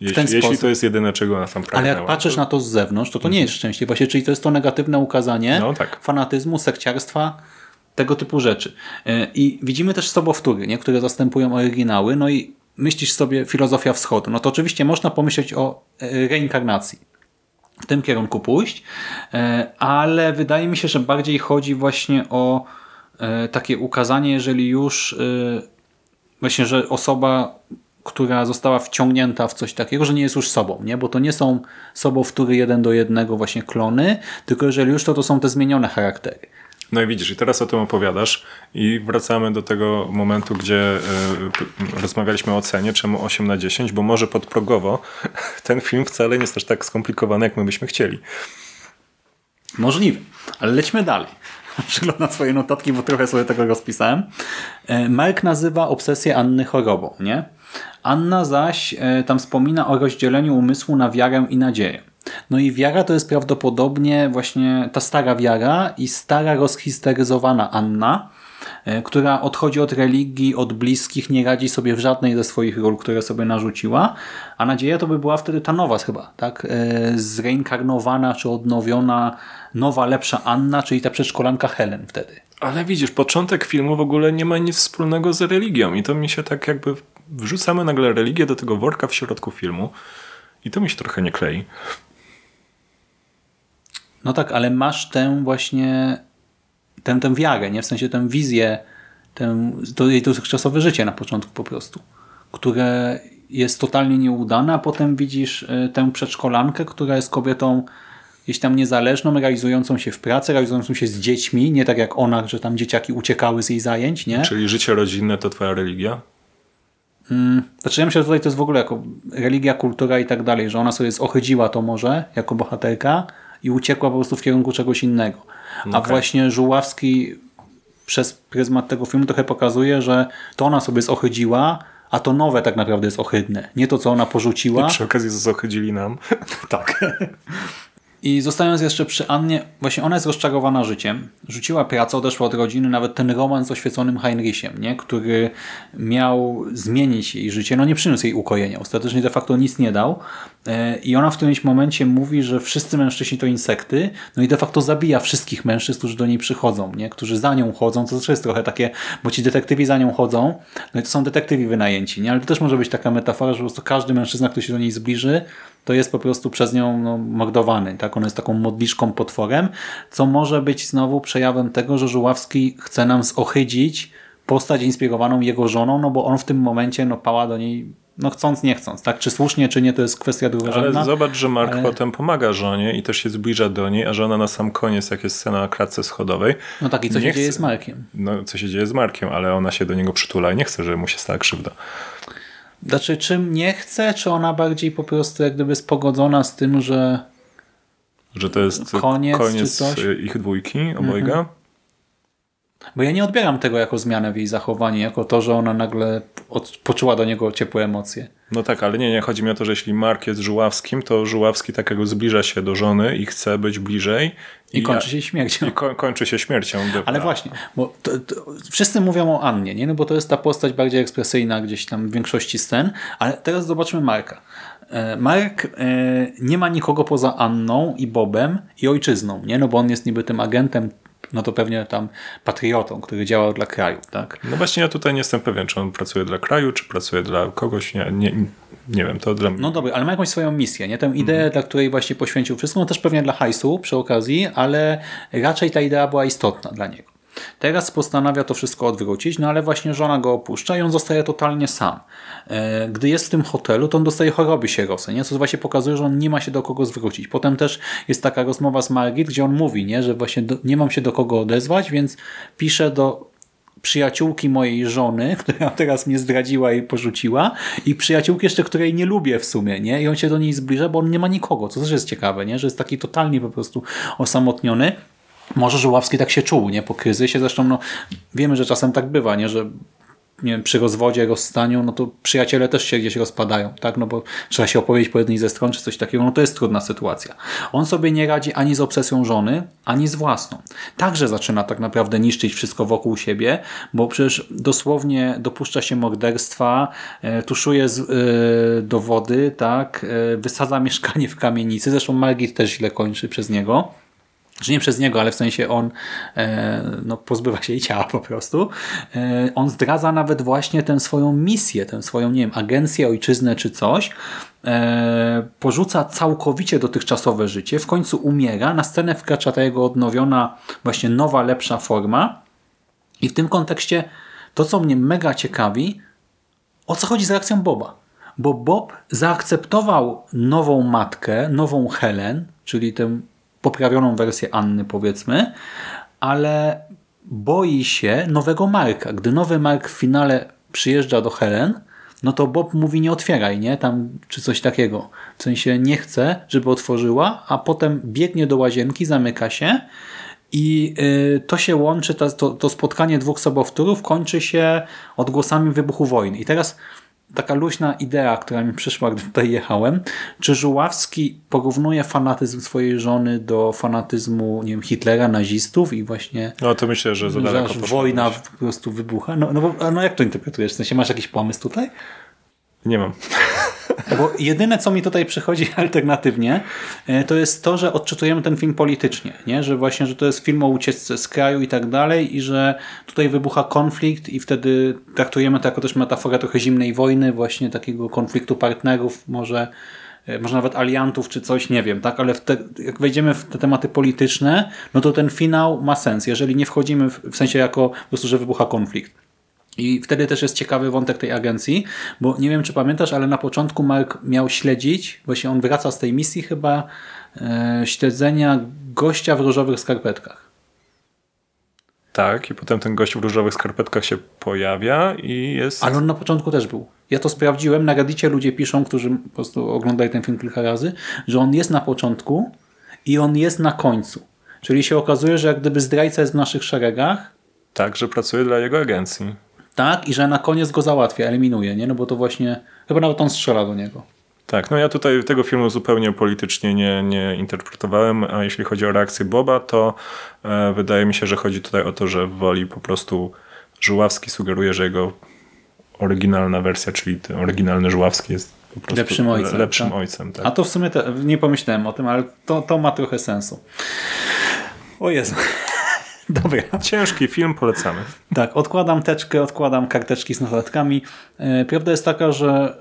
jeśli, jeśli to jest jedyne, czego ona tam pragnęła. Ale jak patrzysz na to z zewnątrz, to to nie jest szczęście. Właśnie, czyli to jest to negatywne ukazanie no, tak. fanatyzmu, sekciarstwa, tego typu rzeczy. E, I widzimy też sobowtóry, nie? które zastępują oryginały. No i myślisz sobie filozofia wschodu. No to oczywiście można pomyśleć o e, reinkarnacji. W tym kierunku pójść, e, ale wydaje mi się, że bardziej chodzi właśnie o takie ukazanie, jeżeli już właśnie, że osoba która została wciągnięta w coś takiego, że nie jest już sobą, nie? bo to nie są sobowtóry jeden do jednego właśnie klony, tylko jeżeli już to, to są te zmienione charaktery. No i widzisz, i teraz o tym opowiadasz i wracamy do tego momentu, gdzie y, rozmawialiśmy o cenie, czemu 8 na 10, bo może podprogowo ten film wcale nie jest aż tak skomplikowany, jak my byśmy chcieli. Możliwe, ale lećmy dalej. Przyglądam swoje notatki, bo trochę sobie tego rozpisałem. E, Mark nazywa obsesję Anny chorobą, nie? Anna zaś e, tam wspomina o rozdzieleniu umysłu na wiarę i nadzieję. No i wiara to jest prawdopodobnie właśnie ta stara wiara i stara rozhisteryzowana Anna, e, która odchodzi od religii, od bliskich, nie radzi sobie w żadnej ze swoich ról, które sobie narzuciła, a nadzieja to by była wtedy ta nowa chyba, tak? E, zreinkarnowana czy odnowiona, nowa, lepsza Anna, czyli ta przedszkolanka Helen wtedy. Ale widzisz, początek filmu w ogóle nie ma nic wspólnego z religią i to mi się tak jakby wrzucamy nagle religię do tego worka w środku filmu i to mi się trochę nie klei. No tak, ale masz tę właśnie tę, tę wiarę, nie? W sensie tę wizję, tę, to jej dotychczasowe życie na początku po prostu, które jest totalnie nieudane, a potem widzisz e, tę przedszkolankę, która jest kobietą gdzieś tam niezależną, realizującą się w pracy, realizującą się z dziećmi, nie tak jak ona, że tam dzieciaki uciekały z jej zajęć, nie? Czyli życie rodzinne to twoja religia? Hmm, znaczy ja myślę, że tutaj to jest w ogóle jako religia, kultura i tak dalej, że ona sobie zohydziła to może jako bohaterka i uciekła po prostu w kierunku czegoś innego. A okay. właśnie Żuławski przez pryzmat tego filmu trochę pokazuje, że to ona sobie zohydziła, a to nowe tak naprawdę jest ohydne. Nie to, co ona porzuciła. I przy okazji zohydzili nam. tak. I zostając jeszcze przy Annie, właśnie ona jest rozczarowana życiem. Rzuciła pracę, odeszła od rodziny, nawet ten romans z oświeconym Heinrichem, nie? który miał zmienić jej życie, no nie przyniósł jej ukojenia. Ostatecznie de facto nic nie dał. E, I ona w którymś momencie mówi, że wszyscy mężczyźni to insekty, no i de facto zabija wszystkich mężczyzn, którzy do niej przychodzą, nie? którzy za nią chodzą, co też jest trochę takie, bo ci detektywi za nią chodzą, no i to są detektywi wynajęci, nie? ale to też może być taka metafora, że po prostu każdy mężczyzna, który się do niej zbliży, to jest po prostu przez nią no, mordowany. Tak? Ona jest taką modliszką potworem, co może być znowu przejawem tego, że Żuławski chce nam zohydzić postać inspirowaną jego żoną, no bo on w tym momencie no, pała do niej no chcąc, nie chcąc, tak? Czy słusznie, czy nie, to jest kwestia drugorzędna. Ale zobacz, że Mark ale... potem pomaga żonie i też się zbliża do niej, a żona na sam koniec, jak jest scena na klatce schodowej. No tak, i co się chce... dzieje z Markiem? No, co się dzieje z Markiem, ale ona się do niego przytula i nie chce, żeby mu się stała krzywda. Znaczy, czym nie chce, czy ona bardziej po prostu jak gdyby jest pogodzona z tym, że że to jest koniec, koniec ich dwójki, obojga? Mhm. Bo ja nie odbieram tego jako zmianę w jej zachowaniu, jako to, że ona nagle poczuła do niego ciepłe emocje. No tak, ale nie, nie. Chodzi mi o to, że jeśli Mark jest Żuławskim, to Żuławski takiego zbliża się do żony i chce być bliżej. I, I kończy się śmiercią. I ko kończy się śmiercią. Ale właśnie, bo to, to, wszyscy mówią o Annie, nie? No bo to jest ta postać bardziej ekspresyjna gdzieś tam w większości scen, ale teraz zobaczmy Marka. E, Mark e, nie ma nikogo poza Anną i Bobem i ojczyzną, nie? No bo on jest niby tym agentem no to pewnie tam patriotą, który działał dla kraju, tak? No właśnie ja tutaj nie jestem pewien, czy on pracuje dla kraju, czy pracuje dla kogoś, nie, nie, nie wiem, to dla mnie. No dobra, ale ma jakąś swoją misję, nie? Tę ideę, mm. dla której właśnie poświęcił wszystko, no też pewnie dla hajsu przy okazji, ale raczej ta idea była istotna dla niego. Teraz postanawia to wszystko odwrócić, no ale właśnie żona go opuszcza i on zostaje totalnie sam. E, gdy jest w tym hotelu, to on dostaje choroby sierosy, nie? co właśnie pokazuje, że on nie ma się do kogo zwrócić. Potem też jest taka rozmowa z Margit, gdzie on mówi, nie? że właśnie do, nie mam się do kogo odezwać, więc pisze do przyjaciółki mojej żony, która teraz mnie zdradziła i porzuciła i przyjaciółki jeszcze, której nie lubię w sumie, nie? I on się do niej zbliża, bo on nie ma nikogo, co też jest ciekawe, nie? Że jest taki totalnie po prostu osamotniony. Może Żuławski tak się czuł, nie? Po kryzysie. Zresztą no, wiemy, że czasem tak bywa, nie? Że nie wiem, przy rozwodzie, rozstaniu, no to przyjaciele też się gdzieś rozpadają, tak? No bo trzeba się opowiedzieć po jednej ze stron, czy coś takiego, no to jest trudna sytuacja. On sobie nie radzi ani z obsesją żony, ani z własną. Także zaczyna tak naprawdę niszczyć wszystko wokół siebie, bo przecież dosłownie dopuszcza się morderstwa, e, tuszuje z, e, dowody, tak? E, wysadza mieszkanie w kamienicy, zresztą Margit też źle kończy przez niego że nie przez niego, ale w sensie on e, no, pozbywa się jej ciała po prostu. E, on zdradza nawet właśnie tę swoją misję, tę swoją, nie wiem, agencję, ojczyznę czy coś. E, porzuca całkowicie dotychczasowe życie, w końcu umiera, na scenę wkracza ta jego odnowiona, właśnie nowa, lepsza forma. I w tym kontekście to, co mnie mega ciekawi, o co chodzi z reakcją Boba. Bo Bob zaakceptował nową matkę, nową Helen, czyli tę poprawioną wersję Anny powiedzmy, ale boi się nowego Marka. Gdy nowy Mark w finale przyjeżdża do Helen, no to Bob mówi nie otwieraj, nie? Tam, czy coś takiego. W sensie nie chce, żeby otworzyła, a potem biegnie do łazienki, zamyka się i y, to się łączy, to, to spotkanie dwóch sobowtórów kończy się odgłosami wybuchu wojny. I teraz taka luźna idea, która mi przyszła, gdy tutaj jechałem. Czy Żuławski porównuje fanatyzm swojej żony do fanatyzmu nie wiem, Hitlera, nazistów i właśnie no to myślę, że za daleko wojna po prostu wybucha? No, no, no jak to interpretujesz? W sensie masz jakiś pomysł tutaj? Nie mam. Bo jedyne, co mi tutaj przychodzi alternatywnie, e, to jest to, że odczytujemy ten film politycznie, nie? że właśnie, że to jest film o ucieczce z kraju i tak dalej i że tutaj wybucha konflikt i wtedy traktujemy to jako też metaforę trochę zimnej wojny, właśnie takiego konfliktu partnerów, może e, może nawet aliantów czy coś, nie wiem, tak, ale te, jak wejdziemy w te tematy polityczne, no to ten finał ma sens, jeżeli nie wchodzimy w, w sensie jako po prostu, że wybucha konflikt. I wtedy też jest ciekawy wątek tej agencji, bo nie wiem, czy pamiętasz, ale na początku Mark miał śledzić, właśnie on wraca z tej misji chyba e, śledzenia gościa w różowych skarpetkach. Tak, i potem ten gość w różowych skarpetkach się pojawia i jest... Ale on na początku też był. Ja to sprawdziłem, na Reddicie ludzie piszą, którzy po prostu oglądali ten film kilka razy, że on jest na początku i on jest na końcu. Czyli się okazuje, że jak gdyby zdrajca jest w naszych szeregach. Tak, że pracuje dla jego agencji. Tak, i że na koniec go załatwia, eliminuje, nie? No bo to właśnie, chyba nawet on strzela do niego. Tak, no ja tutaj tego filmu zupełnie politycznie nie, nie interpretowałem, a jeśli chodzi o reakcję Boba, to e, wydaje mi się, że chodzi tutaj o to, że woli po prostu Żuławski sugeruje, że jego oryginalna wersja, czyli ten oryginalny Żuławski jest po prostu Lepszym ojcem, lepszym tak? ojcem tak. A to w sumie te, nie pomyślałem o tym, ale to, to ma trochę sensu. O Jezu. Dobra. Ciężki film, polecamy. Tak, odkładam teczkę, odkładam karteczki z notatkami. E, Prawda jest taka, że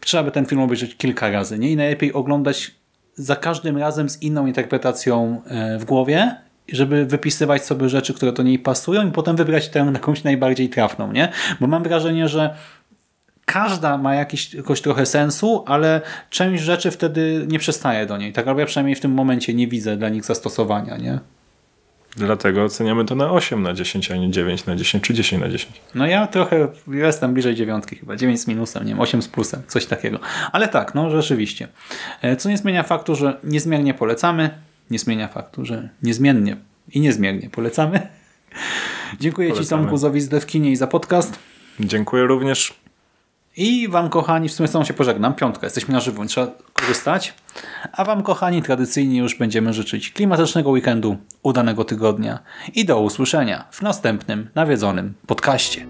trzeba by ten film obejrzeć kilka razy, nie? I najlepiej oglądać za każdym razem z inną interpretacją e, w głowie, żeby wypisywać sobie rzeczy, które do niej pasują i potem wybrać tę jakąś najbardziej trafną, nie? Bo mam wrażenie, że każda ma jakiś, jakoś trochę sensu, ale część rzeczy wtedy nie przestaje do niej. Tak albo ja przynajmniej w tym momencie nie widzę dla nich zastosowania, nie? Dlatego oceniamy to na 8 na 10, a nie 9 na 10 czy 10 na 10. No ja trochę jestem bliżej dziewiątki chyba, 9 z minusem, nie wiem, 8 z plusem, coś takiego. Ale tak, no rzeczywiście. E, Co nie zmienia faktu, że niezmiernie polecamy, nie zmienia faktu, że niezmiennie i niezmiernie polecamy. Dziękuję Ci Polecamy. Tomku za wizytę w kinie i za podcast. Dziękuję również. I Wam kochani, w sumie z się pożegnam, piątka, jesteśmy na żywo, trzeba korzystać. A Wam kochani, tradycyjnie już będziemy życzyć klimatycznego weekendu, udanego tygodnia i do usłyszenia w następnym nawiedzonym podcaście.